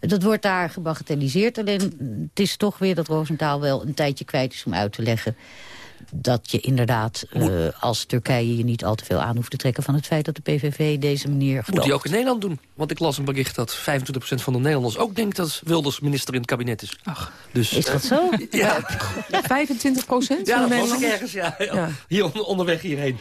Dat wordt daar gebagatelliseerd. Alleen het is toch weer dat Roosentaal wel een tijdje kwijt is om uit te leggen dat je inderdaad uh, als Turkije je niet al te veel aan hoeft te trekken... van het feit dat de PVV deze manier Moet hij ook in Nederland doen? Want ik las een bericht dat 25% van de Nederlanders ook denkt... dat Wilders minister in het kabinet is. Ach, dus, is dat uh, zo? Ja. 25 procent ja, van de Nederlanders? ergens, ja. ja. Hier onderweg hierheen.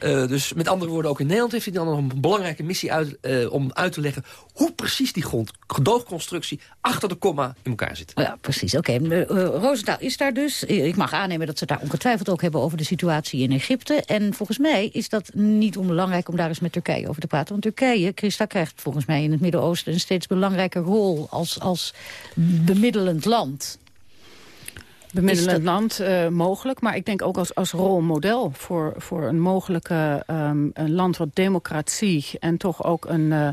Uh, dus met andere woorden, ook in Nederland heeft hij dan nog een belangrijke missie uit, uh, om uit te leggen... hoe precies die grond, gedoogconstructie achter de komma in elkaar zit. Ja, precies. Oké, okay. uh, Roosendaal is daar dus. Ik mag aannemen dat ze daar ongetwijfeld ook hebben over de situatie in Egypte. En volgens mij is dat niet onbelangrijk om daar eens met Turkije over te praten. Want Turkije, Christa, krijgt volgens mij in het Midden-Oosten... een steeds belangrijke rol als, als bemiddelend land. Bemiddelend land uh, mogelijk, maar ik denk ook als, als rolmodel... voor, voor een mogelijke um, een land wat democratie en toch ook een... Uh,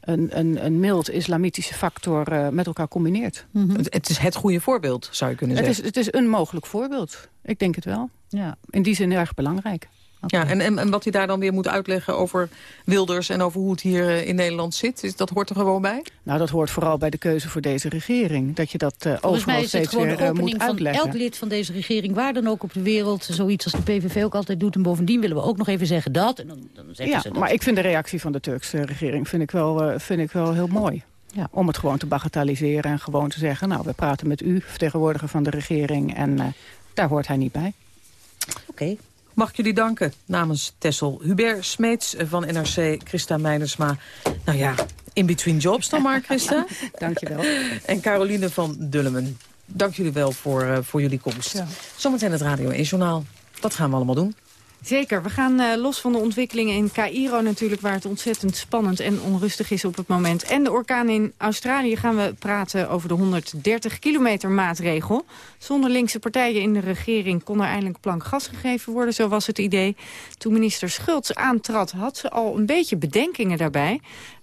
een, een, een mild islamitische factor uh, met elkaar combineert. Mm -hmm. het, het, is het goede voorbeeld, zou je kunnen het zeggen. Is, het is een mogelijk voorbeeld. Ik denk het wel. Ja. In die zin erg belangrijk. Ja, en, en, en, wat hij daar dan weer moet uitleggen over Wilders... en over hoe het hier eh, in Nederland zit, is, dat hoort er gewoon bij? Nou, dat hoort vooral bij de keuze voor deze regering. Dat je dat uh, Volgens mij is het gewoon weer, de opening van elk lid van deze regering... waar dan ook op de wereld, zoiets als de PVV ook altijd doet. En bovendien willen we ook nog even zeggen dat. En dan, dan zeggen ja, ze dat. maar ik vind de reactie van de Turkse regering vind ik wel, uh, vind ik wel heel mooi. Ja, om het gewoon te bagatelliseren en gewoon te zeggen... nou, we praten met u, vertegenwoordiger van de regering... en uh, daar hoort hij niet bij. Oké. Okay. Mag ik jullie danken namens Tessel Hubert Smeets van NRC, Christa Meinersma. Nou ja, in between jobs dan maar, Christa. Dank je wel. En Caroline van Dullemen. Dank jullie wel voor, uh, voor jullie komst. Ja. Zometeen het Radio 1 Journaal. Dat gaan we allemaal doen. Zeker. We gaan uh, los van de ontwikkelingen in Cairo natuurlijk... waar het ontzettend spannend en onrustig is op het moment. En de orkaan in Australië gaan we praten over de 130 kilometer maatregel. Zonder linkse partijen in de regering kon er eindelijk plank gas gegeven worden. Zo was het idee. Toen minister Schultz aantrad had ze al een beetje bedenkingen daarbij.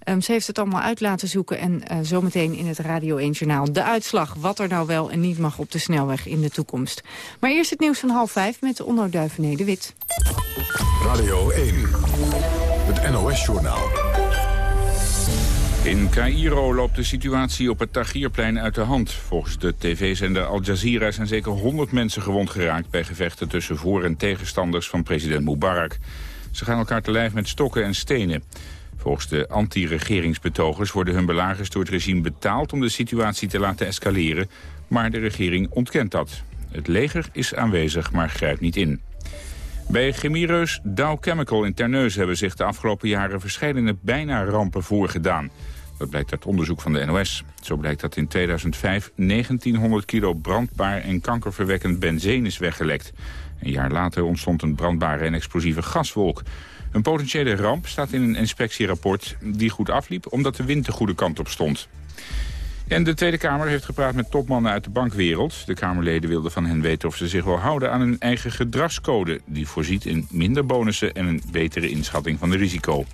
Um, ze heeft het allemaal uit laten zoeken en uh, zometeen in het Radio 1 Journaal de uitslag. Wat er nou wel en niet mag op de snelweg in de toekomst. Maar eerst het nieuws van half vijf met de Onno Duivené de Wit. Radio 1, het NOS-journaal. In Cairo loopt de situatie op het Tahrirplein uit de hand. Volgens de tv-zender Al Jazeera zijn zeker 100 mensen gewond geraakt... bij gevechten tussen voor- en tegenstanders van president Mubarak. Ze gaan elkaar te lijf met stokken en stenen. Volgens de anti-regeringsbetogers worden hun belagers door het regime betaald... om de situatie te laten escaleren, maar de regering ontkent dat. Het leger is aanwezig, maar grijpt niet in. Bij chemiereus Dow Chemical in Terneuzen hebben zich de afgelopen jaren verschillende bijna rampen voorgedaan. Dat blijkt uit onderzoek van de NOS. Zo blijkt dat in 2005 1900 kilo brandbaar en kankerverwekkend benzine is weggelekt. Een jaar later ontstond een brandbare en explosieve gaswolk. Een potentiële ramp staat in een inspectierapport die goed afliep... omdat de wind de goede kant op stond. En de Tweede Kamer heeft gepraat met topmannen uit de bankwereld. De Kamerleden wilden van hen weten of ze zich wel houden aan hun eigen gedragscode... die voorziet in minder bonussen en een betere inschatting van de risico.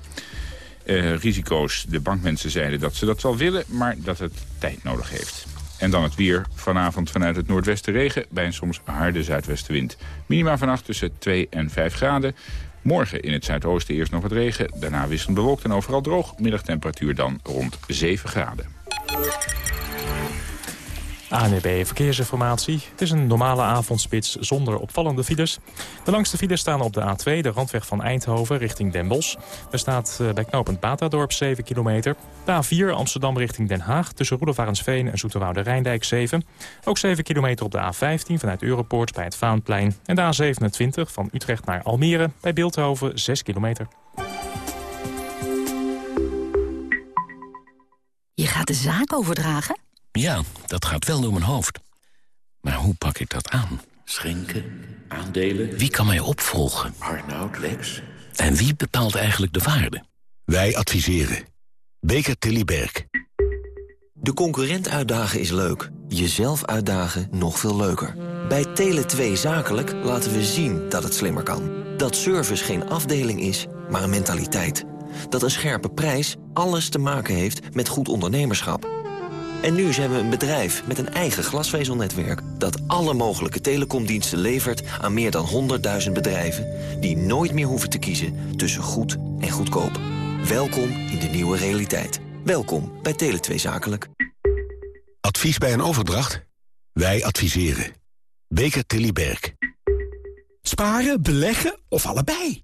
Uh, risico's. De bankmensen zeiden dat ze dat wel willen, maar dat het tijd nodig heeft. En dan het weer. Vanavond vanuit het noordwesten regen bij een soms harde zuidwestenwind. Minima vannacht tussen 2 en 5 graden. Morgen in het zuidoosten eerst nog wat regen. Daarna wisselend bewolkt en overal droog. Middagtemperatuur dan rond 7 graden. ANWB Verkeersinformatie. Het is een normale avondspits zonder opvallende files. De langste files staan op de A2, de randweg van Eindhoven richting Den Bosch. Er staat bij knooppunt Batadorp 7 kilometer. De A4 Amsterdam richting Den Haag tussen Roelevarensveen en Zoeterwoude Rijndijk 7. Ook 7 kilometer op de A15 vanuit Europoort bij het Vaanplein. En de A27 van Utrecht naar Almere bij Beeldhoven 6 kilometer. Je gaat de zaak overdragen? Ja, dat gaat wel door mijn hoofd. Maar hoe pak ik dat aan? Schenken, aandelen... Wie kan mij opvolgen? Arnoud, Lex... En wie bepaalt eigenlijk de waarde? Wij adviseren. Beker Tilly Berg. De concurrent uitdagen is leuk. Jezelf uitdagen nog veel leuker. Bij Tele2 Zakelijk laten we zien dat het slimmer kan. Dat service geen afdeling is, maar een mentaliteit. Dat een scherpe prijs alles te maken heeft met goed ondernemerschap. En nu zijn we een bedrijf met een eigen glasvezelnetwerk... dat alle mogelijke telecomdiensten levert aan meer dan 100.000 bedrijven... die nooit meer hoeven te kiezen tussen goed en goedkoop. Welkom in de nieuwe realiteit. Welkom bij Tele2 Zakelijk. Advies bij een overdracht? Wij adviseren. Beker Tilly Berg. Sparen, beleggen of allebei?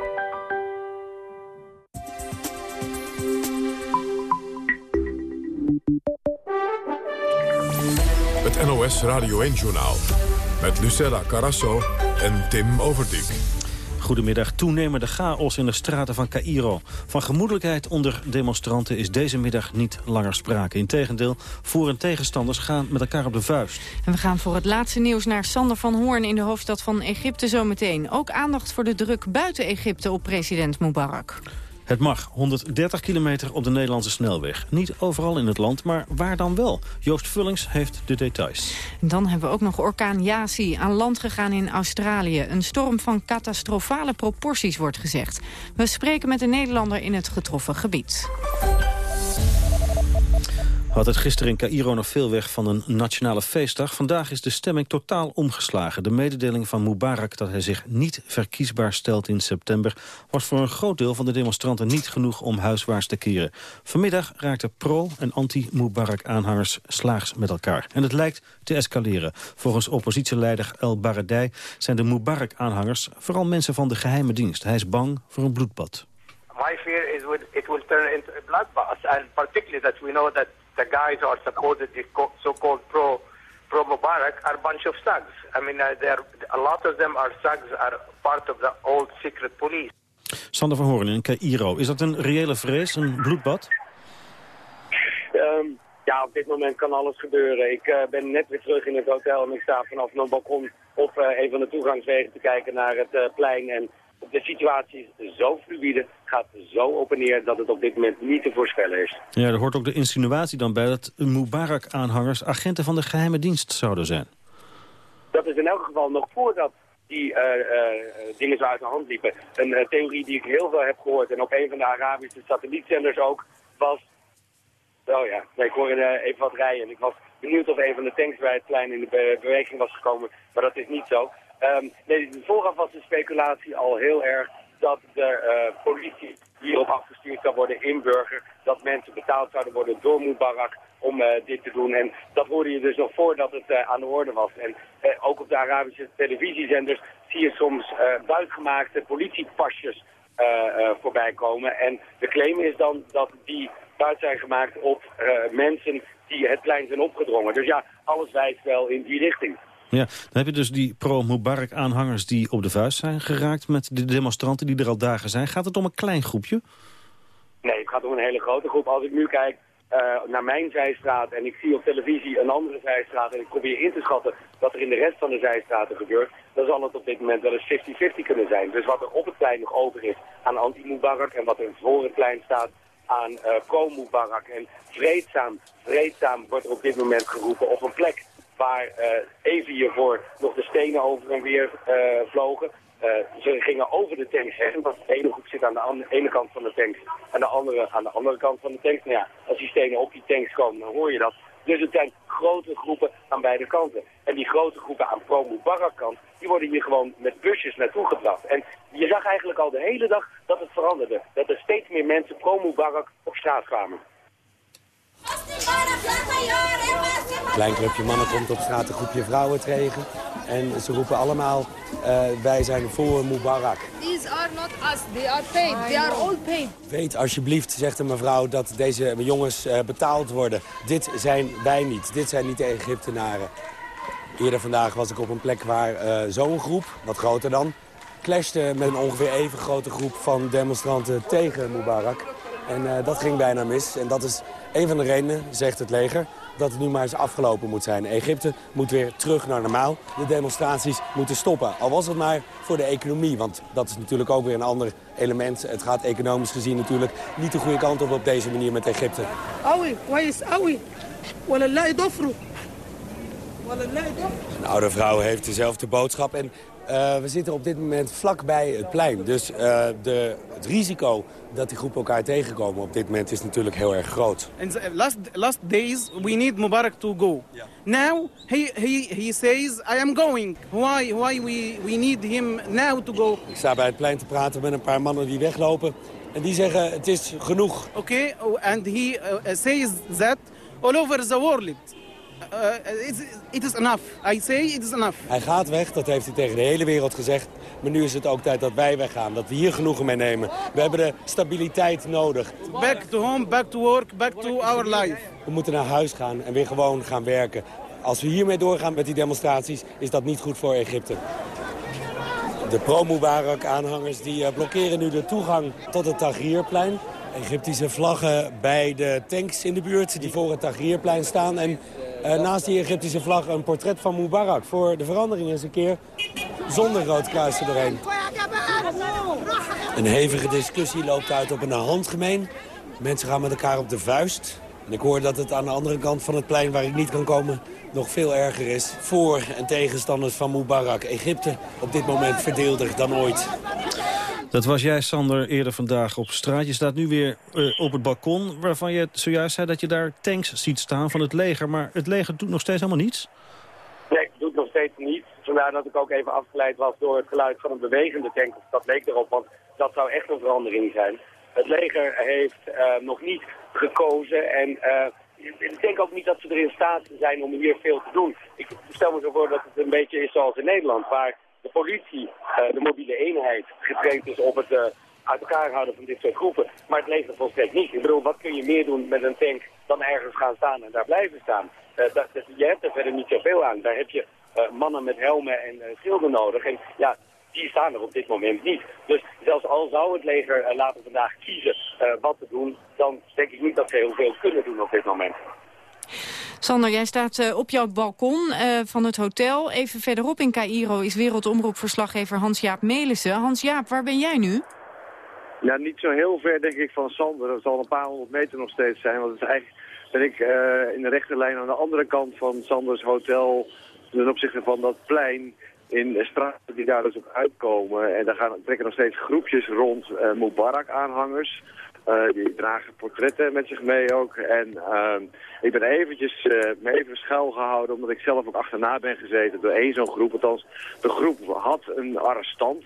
NOS Radio 1-journaal Met Lucella Carasso en Tim Overdijk. Goedemiddag. Toenemende chaos in de straten van Cairo. Van gemoedelijkheid onder demonstranten is deze middag niet langer sprake. Integendeel, voor- en tegenstanders gaan met elkaar op de vuist. En we gaan voor het laatste nieuws naar Sander van Hoorn in de hoofdstad van Egypte zometeen. Ook aandacht voor de druk buiten Egypte op president Mubarak. Het mag, 130 kilometer op de Nederlandse snelweg. Niet overal in het land, maar waar dan wel? Joost Vullings heeft de details. Dan hebben we ook nog orkaan Yasi aan land gegaan in Australië. Een storm van catastrofale proporties wordt gezegd. We spreken met een Nederlander in het getroffen gebied. Had het gisteren in Cairo nog veel weg van een nationale feestdag. Vandaag is de stemming totaal omgeslagen. De mededeling van Mubarak dat hij zich niet verkiesbaar stelt in september... was voor een groot deel van de demonstranten niet genoeg om huiswaarts te keren. Vanmiddag raakten pro- en anti-Mubarak-aanhangers slaags met elkaar. En het lijkt te escaleren. Volgens oppositieleider El Baradei zijn de Mubarak-aanhangers... vooral mensen van de geheime dienst. Hij is bang voor een bloedbad. My fear is it will turn into a bloodbath, and particularly that we know that the guys who are supported the so-called pro pro Mubarak are a bunch of thugs. I mean, uh, they are, a lot of them are thugs, are part of the old secret police. Sander van Hoorn in Cairo. Is dat een reële vrees, een bloedbad? Ehm, ja, op dit moment kan alles gebeuren. Ik eh, ben net weer terug in het hotel en ik sta vanaf mijn balkon op eh, een van de toegangswegen te kijken naar het eh, plein. En de situatie is zo fluïde, gaat zo op en neer dat het op dit moment niet te voorspellen is. Ja, er hoort ook de insinuatie dan bij dat Mubarak-aanhangers agenten van de geheime dienst zouden zijn. Dat is in elk geval nog voordat die eh, eh, dingen zo uit de hand liepen. Een eh, theorie die ik heel veel heb gehoord en op een van de Arabische satellietzenders ook was... Oh ja, nee, ik hoorde even wat rijden. Ik was benieuwd of een van de tanks bij het plein in de be- beweging was gekomen, maar dat is niet zo. Ehm, nee, vooraf was de speculatie al heel erg dat de eh, politie hierop afgestuurd zou worden in burger. Dat mensen betaald zouden worden door Mubarak om eh, dit te doen. En dat hoorde je dus nog voordat het eh, aan de orde was. En ook op de Arabische televisiezenders zie je soms buitgemaakte politiepasjes voorbij komen. En de claim is dan dat die buit zijn gemaakt op mensen die het plein zijn opgedrongen. Dus ja, alles wijst wel in die richting. Ja, dan heb je dus die pro-Mubarak-aanhangers die op de vuist zijn geraakt... met de demonstranten die er al dagen zijn. Gaat het om een klein groepje? Nee, het gaat om een hele grote groep. Als ik nu kijk eh, naar mijn zijstraat en ik zie op televisie een andere zijstraat... en ik probeer in te schatten wat er in de rest van de zijstraten gebeurt... dan zal het op dit moment wel eens 50-50 kunnen zijn. Dus wat er op het plein nog over is aan anti-Mubarak... en wat er voor het plein staat aan eh, pro-Mubarak. En vreedzaam, vreedzaam wordt er op dit moment geroepen op een plek waar eh, even hiervoor nog de stenen over en weer eh, vlogen. Eh, ze gingen over de tanks heen, want de ene groep zit aan de ene kant van de tanks en de andere aan de andere kant van de tanks. Nou ja, als die stenen op die tanks komen, dan hoor je dat. Dus het zijn grote groepen aan beide kanten. En die grote groepen aan pro-Mubarak kant, die worden hier gewoon met busjes naartoe gebracht. En je zag eigenlijk al de hele dag dat het veranderde. Dat er steeds meer mensen pro-Mubarak op straat kwamen. Een klein clubje mannen komt op straat een groepje vrouwen tegen. En ze roepen allemaal, eh, wij zijn voor Mubarak. These are not us. They are paid. They are all paid. Weet alsjeblieft, zegt een mevrouw, dat deze jongens eh, betaald worden. Dit zijn wij niet. Dit zijn niet de Egyptenaren. Eerder vandaag was ik op een plek waar eh, zo'n groep, wat groter dan... clashte met een ongeveer even grote groep van demonstranten tegen Mubarak. En dat ging bijna mis. En dat is een van de redenen, zegt het leger, dat het nu maar eens afgelopen moet zijn. Egypte moet weer terug naar normaal. De demonstraties moeten stoppen. Al was het maar voor de economie, want dat is natuurlijk ook weer een ander element. Het gaat economisch gezien natuurlijk niet de goede kant op op deze manier met Egypte. Awi, is awi. Wallahi dofru. Een oude vrouw heeft dezelfde boodschap. En eh, we zitten op dit moment vlakbij het plein. Dus eh, de, het risico dat die groepen elkaar tegenkomen op dit moment is natuurlijk heel erg groot. In the last last days, we need Mubarak to go. Now he he he says, "I am going." Why why we we need him now to go? Ik sta bij het plein te praten met een paar mannen die weglopen. En die zeggen het is genoeg. Okay, oh, and he uh, says that all over the world. It's, it is enough. I say it is enough. Hij gaat weg, dat heeft hij tegen de hele wereld gezegd. Maar nu is het ook tijd dat wij weggaan, dat we hier genoegen mee nemen. We hebben de stabiliteit nodig. Back to home, back to work, back to our life. We moeten naar huis gaan en weer gewoon gaan werken. Als we hiermee doorgaan met die demonstraties, is dat niet goed voor Egypte. De pro-Mubarak-aanhangers die eh, blokkeren nu de toegang tot het Tahrirplein. Egyptische vlaggen bij de tanks in de buurt die voor het Tahrirplein staan. En naast die Egyptische vlag een portret van Mubarak. Voor de verandering eens een keer zonder rood kruis erheen. Een hevige discussie loopt uit op een handgemeen. Mensen gaan met elkaar op de vuist. En ik hoor dat het aan de andere kant van het plein waar ik niet kan komen nog veel erger is. Voor- en tegenstanders van Mubarak. Egypte op dit moment verdeelder dan ooit. Dat was jij, Sander, eerder vandaag op straat. Je staat nu weer uh, op het balkon, waarvan je zojuist zei dat je daar tanks ziet staan van het leger. Maar het leger doet nog steeds helemaal niets? Nee, het doet nog steeds niets. Vandaar dat ik ook even afgeleid was door het geluid van een bewegende tank. Dat leek erop, want dat zou echt een verandering zijn. Het leger heeft uh, nog niet gekozen en uh, ik denk ook niet dat ze er in staat zijn om hier veel te doen. Ik stel me zo voor dat het een beetje is zoals in Nederland, waar de politie, uh, de mobiele eenheid, getraind is op het uh, uit elkaar houden van dit soort groepen. Maar het leger volstrekt niet. Ik bedoel, wat kun je meer doen met een tank dan ergens gaan staan en daar blijven staan? Uh, dat, je hebt er verder niet zoveel aan. Daar heb je mannen met helmen en schilden nodig. En ja, die staan er op dit moment niet. Dus zelfs al zou het leger uh, later vandaag kiezen uh, wat te doen... dan denk ik niet dat ze heel veel kunnen doen op dit moment. Sander, jij staat uh, op jouw balkon van het hotel. Even verderop in Cairo is wereldomroepverslaggever Hans-Jaap Melissen. Hans-Jaap, waar ben jij nu? Ja, niet zo heel ver denk ik van Sander. Dat zal een paar honderd meter nog steeds zijn. Want het eigenlijk ben ik in de rechterlijn aan de andere kant van Sanders hotel... ten opzichte van dat plein in straten die daar dus op uitkomen. En daar gaan, trekken nog steeds groepjes rond uh, Mubarak-aanhangers. Uh, die dragen portretten met zich mee ook. En uh, ik ben eventjes uh, me even schuil gehouden, omdat ik zelf ook achterna ben gezeten door één zo'n groep. Althans, de groep had een arrestant.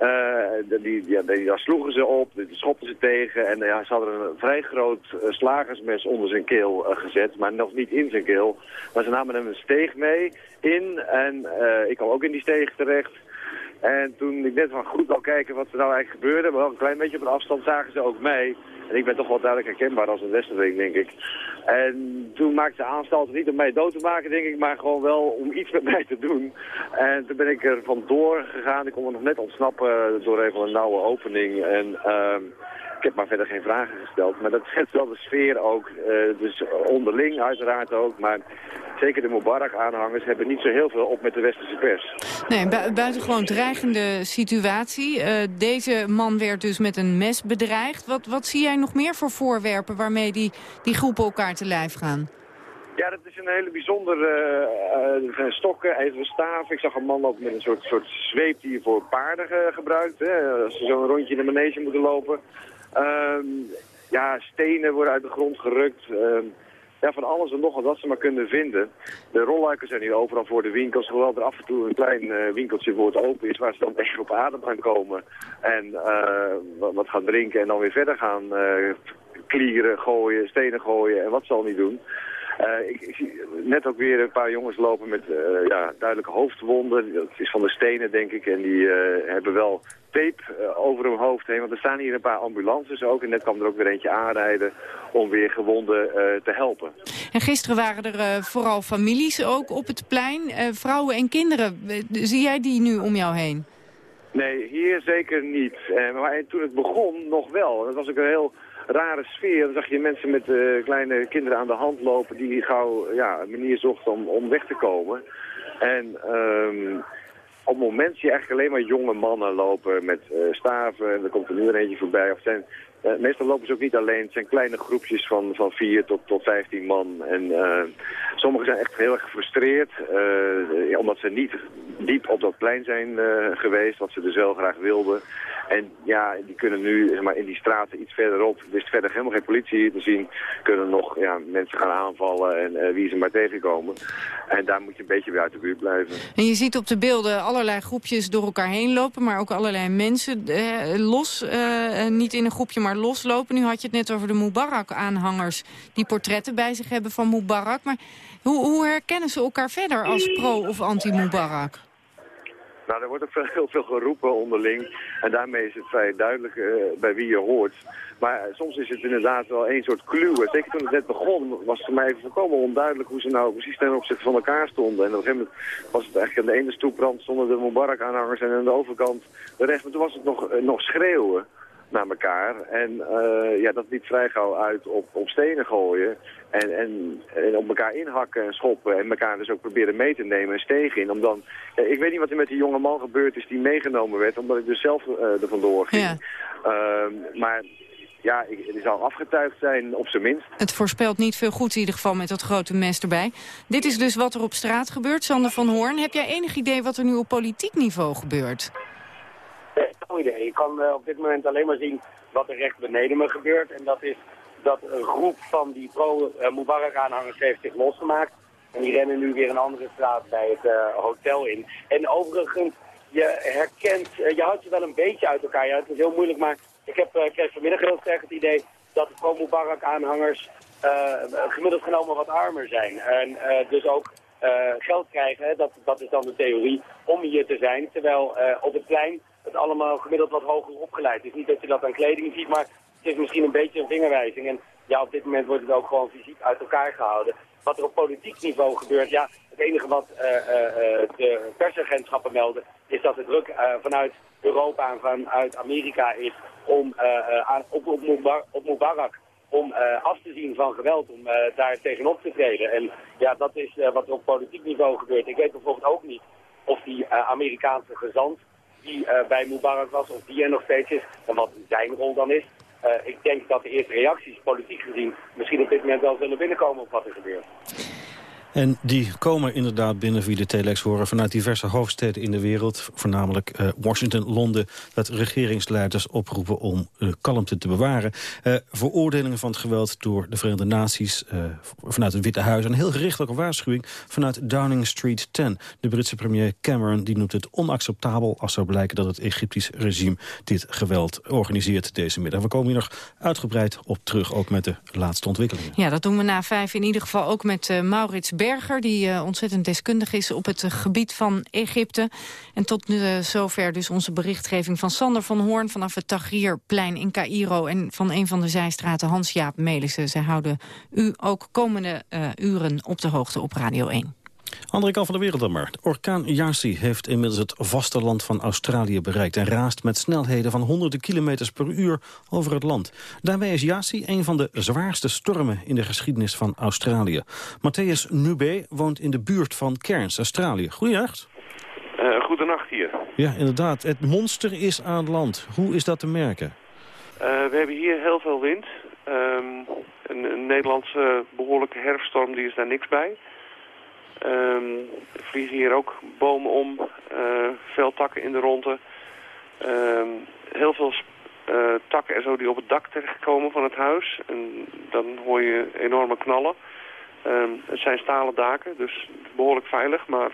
Uh, die, daar sloegen ze op, die schopten ze tegen en ja, ze hadden een vrij groot slagersmes onder zijn keel gezet, maar nog niet in zijn keel. Maar ze namen hem een steeg mee in en ik kwam ook in die steeg terecht. En toen ik net van goed wou kijken wat er nou eigenlijk gebeurde, maar wel een klein beetje op een afstand zagen ze ook mij. En ik ben toch wel duidelijk herkenbaar als een westerling, denk ik. En toen maakte ze aanstalten niet om mij dood te maken, denk ik, maar gewoon wel om iets met mij te doen. En toen ben ik er vandoor gegaan. Ik kon er nog net ontsnappen door even een nauwe opening. En uh, heb maar verder geen vragen gesteld. Maar dat schetst wel de sfeer ook. Uh, dus onderling uiteraard ook. Maar zeker de Mubarak-aanhangers hebben niet zo heel veel op met de westerse pers. Nee, bu buitengewoon dreigende situatie. Uh, deze man werd dus met een mes bedreigd. Wat, wat zie jij nog meer voor voorwerpen waarmee die, die groepen elkaar te lijf gaan? Ja, dat is een hele bijzondere uh, uh, stokken, even staven. Ik zag een man lopen met een soort, soort zweep die je voor paarden ge gebruikt. Hè, als ze zo'n rondje in de manege moeten lopen. Um, ja, stenen worden uit de grond gerukt. Um, ja, van alles en nog wat dat ze maar kunnen vinden. De rolluiken zijn hier overal voor de winkels, hoewel er af en toe een klein uh, winkeltje voor het open is, waar ze dan echt op adem gaan komen. En uh, wat, wat, gaan drinken en dan weer verder gaan uh, klieren, gooien, stenen gooien en wat zal niet doen. Uh, ik, ik, zie net ook weer een paar jongens lopen met uh, ja, duidelijke hoofdwonden. Dat is van de stenen, denk ik. En die uh, hebben wel tape over hun hoofd heen. Want er staan hier een paar ambulances ook. En net kwam er ook weer eentje aanrijden om weer gewonden te helpen. En gisteren waren er vooral families ook op het plein. vrouwen en kinderen. Zie jij die nu om jou heen? Nee, hier zeker niet. maar toen het begon nog wel. Dat was ook een heel rare sfeer. Dan zag je mensen met uh, kleine kinderen aan de hand lopen die gauw ja, een manier zochten om, om weg te komen. En um, op het moment zie je eigenlijk alleen maar jonge mannen lopen met uh, staven en er komt er nu er eentje voorbij. Of zijn, uh, meestal lopen ze ook niet alleen. Het zijn kleine groepjes van, van 4 tot, tot 15 man. En uh, sommigen zijn echt heel erg gefrustreerd. Ja, omdat ze niet diep op dat plein zijn geweest, wat ze dus wel graag wilden. En ja, die kunnen nu zeg maar, in die straten iets verderop, er is verder helemaal geen politie hier te zien, kunnen nog ja, mensen gaan aanvallen en wie ze maar tegenkomen. En daar moet je een beetje weer uit de buurt blijven. En je ziet op de beelden allerlei groepjes door elkaar heen lopen, maar ook allerlei mensen eh, los, niet in een groepje, maar loslopen. Nu had je het net over de Mubarak-aanhangers die portretten bij zich hebben van Mubarak. Maar hoe, hoe herkennen ze elkaar verder als pro- of anti-Mubarak? Nou, er wordt ook heel veel geroepen onderling. En daarmee is het vrij duidelijk uh, bij wie je hoort. Maar soms is het inderdaad wel een soort kluwen. Zeker toen het net begon, was het voor mij volkomen onduidelijk hoe ze nou precies ten opzichte van elkaar stonden. En op een gegeven moment was het eigenlijk aan de ene stoeprand stonden de Mubarak-aanhangers en aan de overkant de rest. Maar toen was het nog, uh, nog schreeuwen naar elkaar. En uh, ja, dat liep vrij gauw uit op, op stenen gooien. En, en, en op elkaar inhakken en schoppen. En elkaar dus ook proberen mee te nemen en stegen in. Om dan, ik weet niet wat er met die jonge man gebeurd is die meegenomen werd. Omdat ik dus zelf uh, er vandoor ging. Ja. Uh, maar ja, het zal afgetuigd zijn, op zijn minst. Het voorspelt niet veel goed in ieder geval met dat grote mes erbij. Dit is dus wat er op straat gebeurt. Sander van Hoorn, heb jij enig idee wat er nu op politiek niveau gebeurt? Geen idee. Ik kan uh, op dit moment alleen maar zien wat er recht beneden me gebeurt. En dat is dat een groep van die pro-Mubarak-aanhangers heeft zich losgemaakt. En die rennen nu weer een andere straat bij het uh, hotel in. En overigens, je herkent, je houdt je wel een beetje uit elkaar. Ja, het is heel moeilijk, maar ik heb, kreeg vanmiddag heel sterk het idee dat de pro-Mubarak-aanhangers gemiddeld genomen wat armer zijn. En dus ook geld krijgen, dat, dat is dan de theorie, om hier te zijn. Terwijl op het plein het allemaal gemiddeld wat hoger opgeleid is. Niet dat je dat aan kleding ziet, maar het is misschien een beetje een vingerwijzing. En ja, op dit moment wordt het ook gewoon fysiek uit elkaar gehouden. Wat er op politiek niveau gebeurt, ja, het enige wat uh, uh, de persagentschappen melden... is dat de druk vanuit Europa en vanuit Amerika is om, op, op, op Mubarak om af te zien van geweld, om daar tegenop te treden. En ja, dat is wat er op politiek niveau gebeurt. Ik weet bijvoorbeeld ook niet of die Amerikaanse gezant die bij Mubarak was, of die er nog steeds is, en wat zijn rol dan is. Uh, ik denk dat de eerste reacties, politiek gezien, misschien op dit moment wel zullen binnenkomen op wat er gebeurt. En die komen inderdaad binnen via de telex horen vanuit diverse hoofdsteden in de wereld. Voornamelijk uh, Washington, Londen. Dat regeringsleiders oproepen om uh, kalmte te bewaren. Uh, veroordelingen van het geweld door de Verenigde Naties vanuit het Witte Huis. Een heel gerichtelijke waarschuwing vanuit Downing Street 10. De Britse premier Cameron die noemt het onacceptabel als zou blijken dat het Egyptisch regime dit geweld organiseert deze middag. We komen hier nog uitgebreid op terug, ook met de laatste ontwikkelingen. Ja, dat doen we na vijf in ieder geval ook met Maurits Berger... die uh, ontzettend deskundig is op het uh, gebied van Egypte. En tot nu uh, zover dus onze berichtgeving van Sander van Hoorn... vanaf het Tahrirplein in Cairo en van een van de zijstraten Hans-Jaap Melissen. Zij houden u ook komende uren op de hoogte op Radio 1. Andere kant van de wereld dan maar. De orkaan Yasi heeft inmiddels het vasteland van Australië bereikt... en raast met snelheden van honderden kilometers per uur over het land. Daarbij is Yasi een van de zwaarste stormen in de geschiedenis van Australië. Matthäus Nube woont in de buurt van Cairns, Australië. Goedenacht. Uh, goedenacht hier. Ja, inderdaad. Het monster is aan land. Hoe is dat te merken? Uh, we hebben hier heel veel wind. Um, een, een Nederlandse behoorlijke herfststorm, die is daar niks bij. Er vliegen hier ook bomen om, uh, veel takken in de ronde. Um, heel veel uh, takken en zo die op het dak terechtkomen van het huis. En dan hoor je enorme knallen. Um, het zijn stalen daken, dus behoorlijk veilig, maar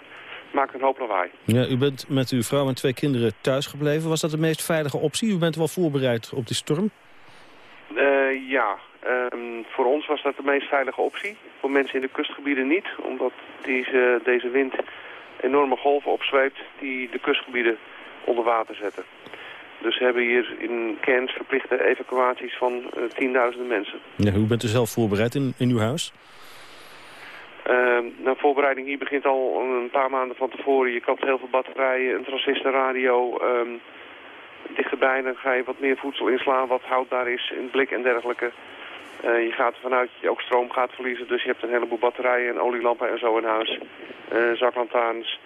maakt een hoop lawaai. Ja, u bent met uw vrouw en twee kinderen thuis gebleven. Was dat de meest veilige optie? U bent wel voorbereid op die storm? Uh, ja, Um, voor ons was dat de meest veilige optie. Voor mensen in de kustgebieden niet, omdat deze, deze wind enorme golven opzweept die de kustgebieden onder water zetten. Dus we hebben hier in Cairns verplichte evacuaties van uh, tienduizenden mensen. Ja, hoe bent u zelf voorbereid in, in uw huis? Uh, nou, voorbereiding hier begint al een paar maanden van tevoren. Je koopt heel veel batterijen, een transistorradio. Um, dichterbij dan ga je wat meer voedsel inslaan, wat houdbaar is in blik en dergelijke. Uh, je gaat ervan uit dat je ook stroom gaat verliezen, dus je hebt een heleboel batterijen en olielampen en zo in huis. Uh, zaklantaarns,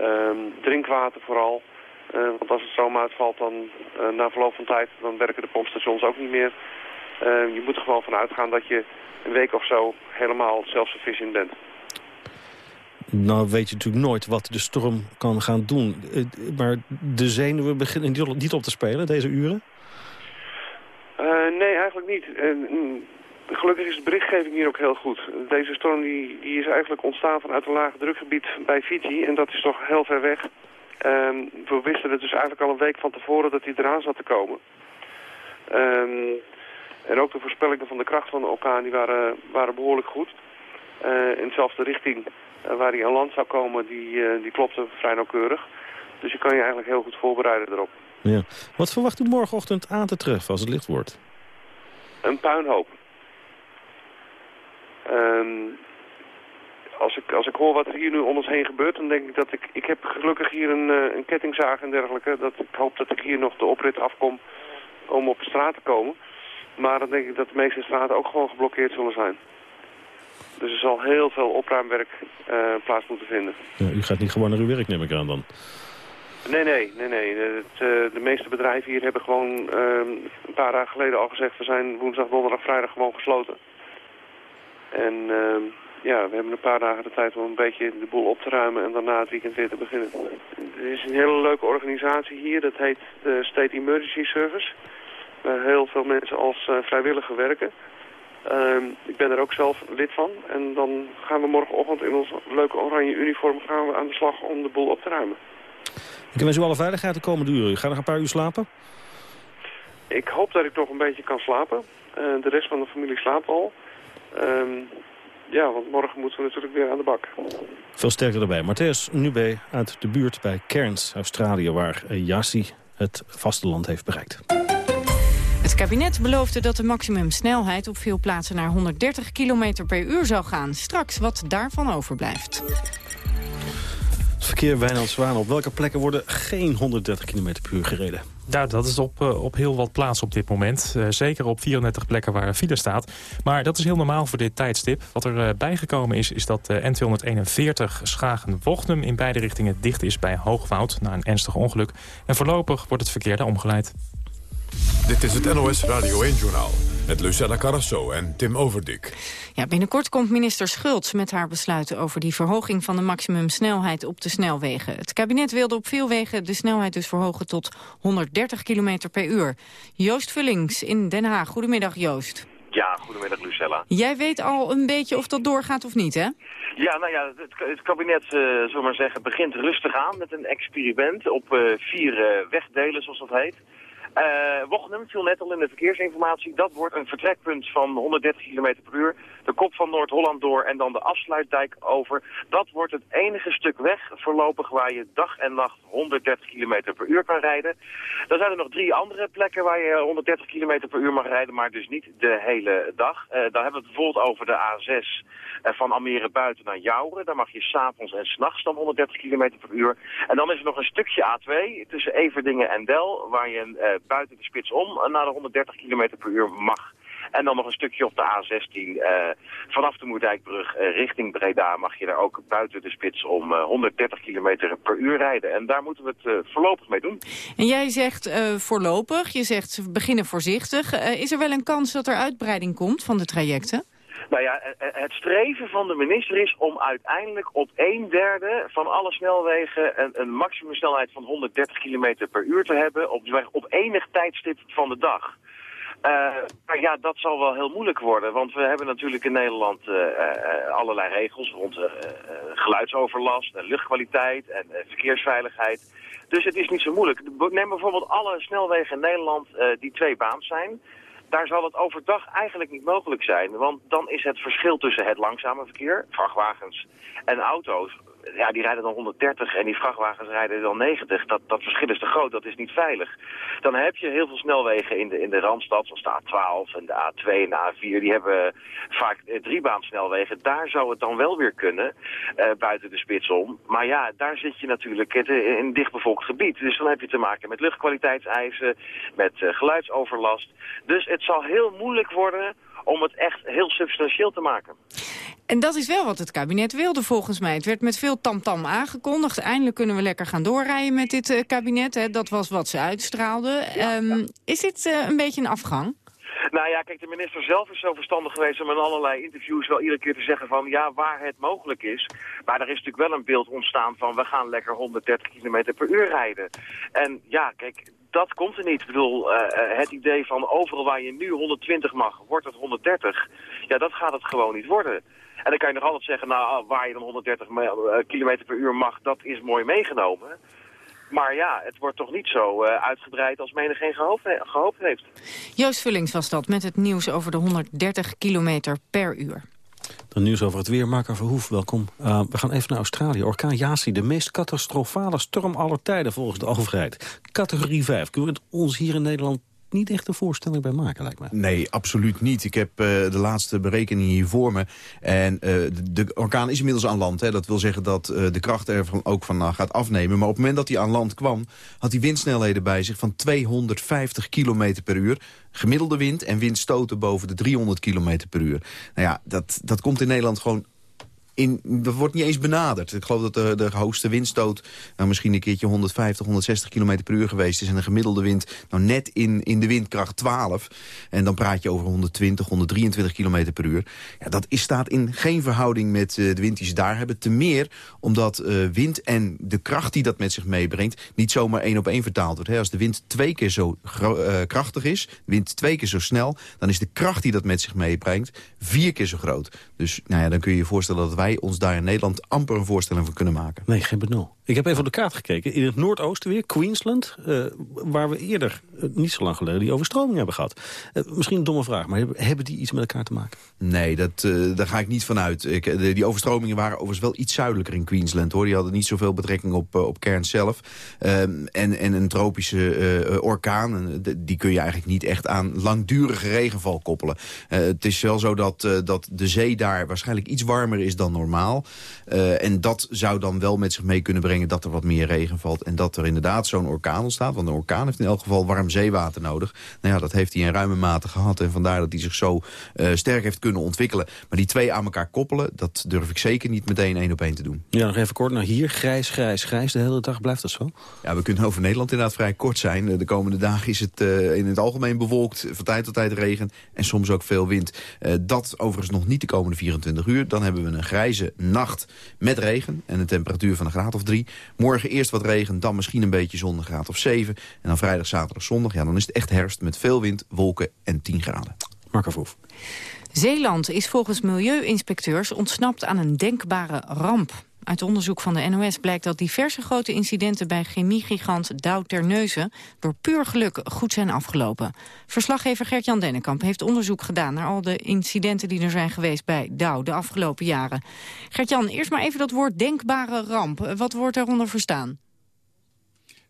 um, drinkwater vooral. Uh, want als het stroom uitvalt, dan na verloop van tijd, dan werken de pompstations ook niet meer. je moet er gewoon van uitgaan dat je een week of zo helemaal zelfsufficient bent. Nou weet je natuurlijk nooit wat de storm kan gaan doen. Maar de zenuwen beginnen niet op te spelen deze uren? Uh, nee, eigenlijk niet. Uh, gelukkig is de berichtgeving hier ook heel goed. Deze storm die, die is eigenlijk ontstaan vanuit een laag drukgebied bij Fiji. En dat is toch heel ver weg. Uh, we wisten het dus eigenlijk al een week van tevoren dat hij eraan zat te komen. Ehm, en ook de voorspellingen van de kracht van de orkaan die waren, waren behoorlijk goed. Uh, in dezelfde richting waar hij aan land zou komen, die, die klopte vrij nauwkeurig. Dus je kan je eigenlijk heel goed voorbereiden erop. Ja. Wat verwacht u morgenochtend aan te treffen als het licht wordt? Een puinhoop. Ehm, als, ik, als ik hoor wat er hier nu om ons heen gebeurt, dan denk ik dat ik... Ik heb gelukkig hier een, uh, een kettingzaag en dergelijke. Dat, ik hoop dat ik hier nog de oprit afkom om op de straat te komen. Maar dan denk ik dat de meeste straten ook gewoon geblokkeerd zullen zijn. Dus er zal heel veel opruimwerk uh, plaats moeten vinden. Ja, u gaat niet gewoon naar uw werk, neem ik aan dan? Nee, nee, nee, nee. Het, uh, de meeste bedrijven hier hebben gewoon uh, een paar dagen geleden al gezegd... we zijn woensdag, donderdag, vrijdag gewoon gesloten. En uh, ja, we hebben een paar dagen de tijd om een beetje de boel op te ruimen... en daarna het weekend weer te beginnen. Er is een hele leuke organisatie hier, dat heet de State Emergency Service... waar heel veel mensen als uh, vrijwilliger werken... Uh, ik ben er ook zelf lid van. En dan gaan we morgenochtend in ons leuke oranje uniform gaan we aan de slag om de boel op te ruimen. Ik wens u alle veiligheid de komende uren. U gaat nog een paar uur slapen? Ik hoop dat ik nog een beetje kan slapen. Uh, de rest van de familie slaapt al. Um, ja, want morgen moeten we natuurlijk weer aan de bak. Veel sterkte erbij. Matthäus Nubé uit de buurt bij Cairns, Australië... waar Yassi het vasteland heeft bereikt. Het kabinet beloofde dat de maximumsnelheid op veel plaatsen naar 130 km per uur zou gaan. Straks wat daarvan overblijft. Het verkeer Wijnand Zwaan. Op welke plekken worden geen 130 km per uur gereden? Ja, dat is op, uh, op heel wat plaatsen op dit moment. Uh, zeker op 34 plekken waar een file staat. Maar dat is heel normaal voor dit tijdstip. Wat er uh, bijgekomen is, is dat N241 Schagen-Wochnum... in beide richtingen dicht is bij Hoogwoud na een ernstig ongeluk. En voorlopig wordt het verkeer daar omgeleid. Dit is het NOS Radio 1-journaal met Lucella Carrasso en Tim Overdik. Ja, binnenkort komt minister Schultz met haar besluiten over die verhoging van de maximumsnelheid op de snelwegen. Het kabinet wilde op veel wegen de snelheid dus verhogen tot 130 km per uur. Joost Vullings in Den Haag. Goedemiddag Joost. Ja, goedemiddag Lucella. Jij weet al een beetje of dat doorgaat of niet, hè? Ja, nou ja, het, het kabinet, uh, zullen maar zeggen, begint rustig aan met een experiment op uh, vier uh, wegdelen, zoals dat heet. Uh, Wochnum viel net al in de verkeersinformatie. Dat wordt een vertrekpunt van 130 km per uur. De kop van Noord-Holland door en dan de afsluitdijk over. Dat wordt het enige stuk weg voorlopig waar je dag en nacht 130 km per uur kan rijden. Dan zijn er nog drie andere plekken waar je 130 km per uur mag rijden, maar dus niet de hele dag. Uh, dan hebben we het bijvoorbeeld over de A6 uh, van Almere buiten naar Jouren. Daar mag je s'avonds en s'nachts dan 130 km per uur. En dan is er nog een stukje A2 tussen Everdingen en Del, waar je buiten de spits om naar de 130 km per uur mag. En dan nog een stukje op de A16 uh, vanaf de Moerdijkbrug uh, richting Breda mag je daar ook buiten de spits om uh, 130 km per uur rijden. En daar moeten we het voorlopig mee doen. En jij zegt voorlopig, je zegt beginnen voorzichtig. is er wel een kans dat er uitbreiding komt van de trajecten? Nou ja, het streven van de minister is om uiteindelijk op een derde van alle snelwegen een, maximumsnelheid van 130 km per uur te hebben op, op enig tijdstip van de dag. Uh, maar ja, dat zal wel heel moeilijk worden, want we hebben natuurlijk in Nederland allerlei regels rond geluidsoverlast en luchtkwaliteit en verkeersveiligheid. Dus het is niet zo moeilijk. Neem bijvoorbeeld alle snelwegen in Nederland die twee baans zijn daar zal het overdag eigenlijk niet mogelijk zijn. Want dan is het verschil tussen het langzame verkeer, vrachtwagens en auto's, ja, die rijden dan 130 en die vrachtwagens rijden dan 90. Dat, dat verschil is te groot, dat is niet veilig. Dan heb je heel veel snelwegen in de, in de Randstad, zoals de A12 en de A2 en de A4. Die hebben vaak eh, driebaansnelwegen. Daar zou het dan wel weer kunnen, uh, buiten de spits om. Maar ja, daar zit je natuurlijk in een dichtbevolkt gebied. Dus dan heb je te maken met luchtkwaliteitseisen, met uh, geluidsoverlast. Dus het zal heel moeilijk worden om het echt heel substantieel te maken. En dat is wel wat het kabinet wilde volgens mij. Het werd met veel tamtam -tam aangekondigd. Eindelijk kunnen we lekker gaan doorrijden met dit uh, kabinet. Hè. Dat was wat ze uitstraalden. Ja, um, ja. Is dit uh, een beetje een afgang? Nou ja, kijk, de minister zelf is zo verstandig geweest om in allerlei interviews wel iedere keer te zeggen van ja, waar het mogelijk is. Maar er is natuurlijk wel een beeld ontstaan van we gaan lekker 130 km per uur rijden. En ja, kijk, dat komt er niet. Ik bedoel, uh, het idee van overal waar je nu 120 mag, wordt het 130. Ja, dat gaat het gewoon niet worden. En dan kan je nog altijd zeggen, nou, waar je dan 130 km per uur mag, dat is mooi meegenomen. Maar ja, het wordt toch niet zo uh, uitgebreid als menigeen gehoopt, gehoopt heeft. Joost Vullings was dat met het nieuws over de 130 km per uur. Dan nieuws over het weer. Marco Verhoef, welkom. Uh, we gaan even naar Australië. Orkaan Yasi, de meest catastrofale storm aller tijden volgens de overheid. Categorie 5. Kunnen we het ons hier in Nederland niet echt een voorstelling bij maken, lijkt me. Nee, absoluut niet. Ik heb uh, de laatste berekeningen hier voor me. En uh, de, orkaan is inmiddels aan land. Hè. Dat wil zeggen dat uh, de kracht er van, ook van gaat afnemen. Maar op het moment dat hij aan land kwam... had hij windsnelheden bij zich van 250 km per uur. Gemiddelde wind en windstoten boven de 300 km per uur. Nou ja, dat, dat komt in Nederland gewoon in, dat wordt niet eens benaderd. Ik geloof dat de, de hoogste windstoot nou, misschien een keertje 150, 160 km per uur geweest is. En een gemiddelde wind nou net in, in de windkracht 12. En dan praat je over 120, 123 km per uur. Ja, dat is, staat in geen verhouding met uh, de wind die ze daar hebben. Te meer omdat uh, wind en de kracht die dat met zich meebrengt... niet zomaar één op één vertaald wordt. Hè. Als de wind twee keer zo uh, krachtig is, de wind twee keer zo snel... dan is de kracht die dat met zich meebrengt vier keer zo groot. Dus nou ja, dan kun je je voorstellen dat wij wij ons daar in Nederland amper een voorstelling van kunnen maken. Nee, geen benul. Ik heb even op de kaart gekeken. In het noordoosten weer, Queensland, uh, waar we eerder, uh, niet zo lang geleden, die overstroming hebben gehad. Uh, misschien een domme vraag, maar hebben, die iets met elkaar te maken? Nee, dat, daar ga ik niet van uit. Ik, die overstromingen waren overigens wel iets zuidelijker in Queensland. hoor. Die hadden niet zoveel betrekking op, op Cairns zelf. Ehm, en, en een tropische orkaan, die kun je eigenlijk niet echt aan langdurige regenval koppelen. het is wel zo dat, dat de zee daar waarschijnlijk iets warmer is dan normaal. en dat zou dan wel met zich mee kunnen brengen dat er wat meer regen valt... en dat er inderdaad zo'n orkaan ontstaat. Want een orkaan heeft in elk geval warm zeewater nodig. Nou ja, dat heeft hij in ruime mate gehad. En vandaar dat hij zich zo uh, sterk heeft kunnen ontwikkelen. Maar die twee aan elkaar koppelen, dat durf ik zeker niet meteen één op één te doen. Ja, nog even kort naar hier. Grijs, grijs, grijs. De hele dag blijft dat zo? Ja, we kunnen over Nederland inderdaad vrij kort zijn. De komende dagen is het uh, in het algemeen bewolkt. Van tijd tot tijd regen. En soms ook veel wind. Uh, dat overigens nog niet de komende 24 uur. Dan hebben we een grijze nacht met regen. En een temperatuur van een graad of drie. Morgen eerst wat regen, dan misschien een beetje zon, een graad of 7. En dan vrijdag, zaterdag, zondag, ja, dan is het echt herfst met veel wind, wolken en 10 graden. Marco Voef. Zeeland is volgens milieuinspecteurs ontsnapt aan een denkbare ramp. Uit onderzoek van de NOS blijkt dat diverse grote incidenten bij chemiegigant Dow Terneuzen door puur geluk goed zijn afgelopen. Verslaggever Gert-Jan Dennekamp heeft onderzoek gedaan naar al de incidenten die er zijn geweest bij Dow de afgelopen jaren. Gert-Jan, eerst maar even dat woord denkbare ramp. Wat wordt daaronder verstaan?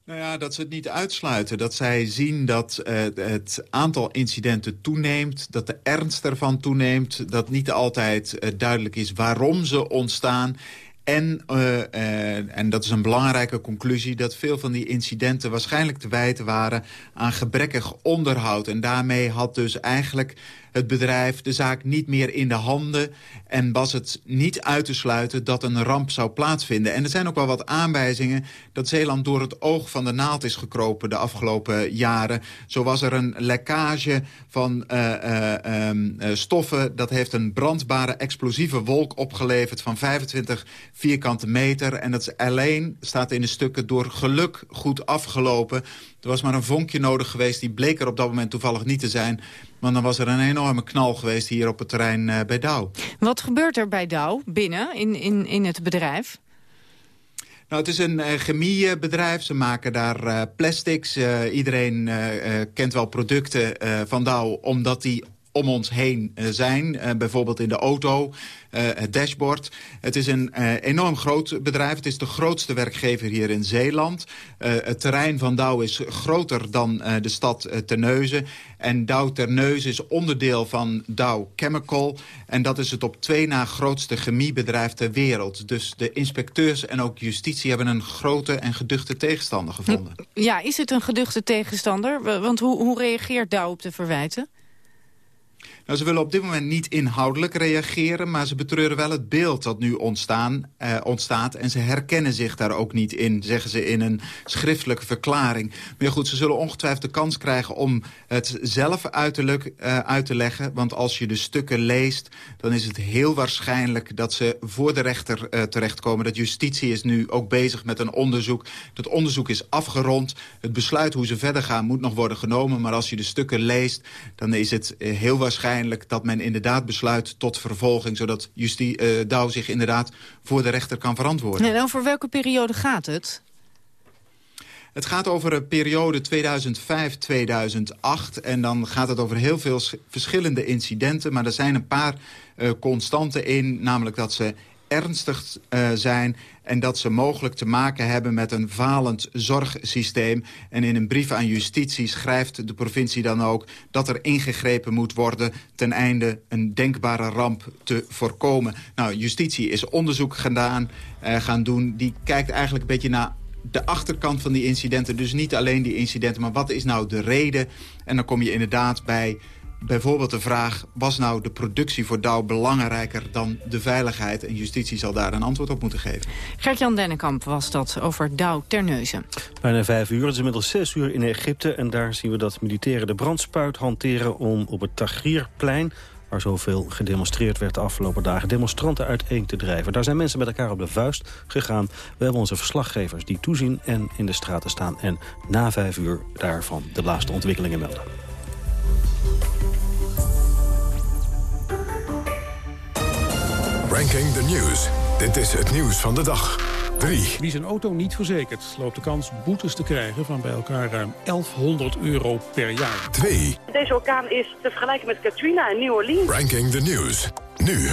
Nou ja, dat ze het niet uitsluiten. Dat zij zien dat uh, het aantal incidenten toeneemt, dat de ernst ervan toeneemt... dat niet altijd uh, duidelijk is waarom ze ontstaan... En, uh, uh, en dat is een belangrijke conclusie... dat veel van die incidenten waarschijnlijk te wijten waren... aan gebrekkig onderhoud. En daarmee had dus eigenlijk het bedrijf de zaak niet meer in de handen... en was het niet uit te sluiten dat een ramp zou plaatsvinden. En er zijn ook wel wat aanwijzingen dat Zeeland door het oog van de naald is gekropen... de afgelopen jaren. Zo was er een lekkage van uh, uh, um, stoffen. Dat heeft een brandbare explosieve wolk opgeleverd van 25 vierkante meter. En dat is alleen, staat in de stukken, door geluk goed afgelopen... Er was maar een vonkje nodig geweest, die bleek er op dat moment toevallig niet te zijn. Want dan was er een enorme knal geweest hier op het terrein uh, bij Dow. Wat gebeurt er bij Dow binnen in, in, in het bedrijf? Nou, het is een uh, chemiebedrijf. Ze maken daar uh, plastics. Uh, iedereen kent wel producten van Dow, omdat die om ons heen zijn. bijvoorbeeld in de auto. Uh, het dashboard. Het is een enorm groot bedrijf. Het is de grootste werkgever hier in Zeeland. Het terrein van Douw is groter dan de stad Terneuzen. En Douw Terneuzen is onderdeel van Dow Chemical. En dat is het op twee na grootste chemiebedrijf ter wereld. Dus de inspecteurs en ook justitie hebben een grote en geduchte tegenstander gevonden. Ja, is het een geduchte tegenstander? Want hoe, hoe reageert Dow op de verwijten? Nou, ze willen op dit moment niet inhoudelijk reageren... maar ze betreuren wel het beeld dat nu ontstaan, eh, ontstaat... en ze herkennen zich daar ook niet in, zeggen ze in een schriftelijke verklaring. Maar goed, ze zullen ongetwijfeld de kans krijgen om het zelf uiterlijk uh, uit te leggen. Want als je de stukken leest, dan is het heel waarschijnlijk... dat ze voor de rechter uh, terechtkomen. Dat justitie is nu ook bezig met een onderzoek. Dat onderzoek is afgerond. Het besluit hoe ze verder gaan moet nog worden genomen. Maar als je de stukken leest, dan is het uh, heel waarschijnlijk dat men inderdaad besluit tot vervolging... zodat Justie, uh, Douw zich inderdaad voor de rechter kan verantwoorden. En over welke periode gaat het? Het gaat over een periode 2005-2008. En dan gaat het over heel veel verschillende incidenten. Maar er zijn een paar uh, constanten in. Namelijk dat ze ernstig uh, zijn en dat ze mogelijk te maken hebben met een falend zorgsysteem. En in een brief aan justitie schrijft de provincie dan ook... dat er ingegrepen moet worden ten einde een denkbare ramp te voorkomen. Nou, justitie is onderzoek gedaan, uh, gaan doen. Die kijkt eigenlijk een beetje naar de achterkant van die incidenten. Dus niet alleen die incidenten, maar wat is nou de reden? En dan kom je inderdaad bij bijvoorbeeld de vraag... was nou de productie voor Douw belangrijker dan de veiligheid? En justitie zal daar een antwoord op moeten geven. Gert-Jan Dennekamp was dat over Douw Terneuzen. Bijna vijf uur, het is inmiddels zes uur in Egypte... en daar zien we dat militairen de brandspuit hanteren... om op het Tahrirplein waar zoveel gedemonstreerd werd de afgelopen dagen... demonstranten uiteen te drijven. Daar zijn mensen met elkaar op de vuist gegaan. We hebben onze verslaggevers die toezien en in de straten staan... en na vijf uur daarvan de laatste ontwikkelingen melden. Ranking the News. Dit is het nieuws van de dag. 3. Wie zijn auto niet verzekert, loopt de kans boetes te krijgen... van bij elkaar ruim 1100 euro per jaar. 2. Deze orkaan is te vergelijken met Katrina en New Orleans. Ranking the News. Nu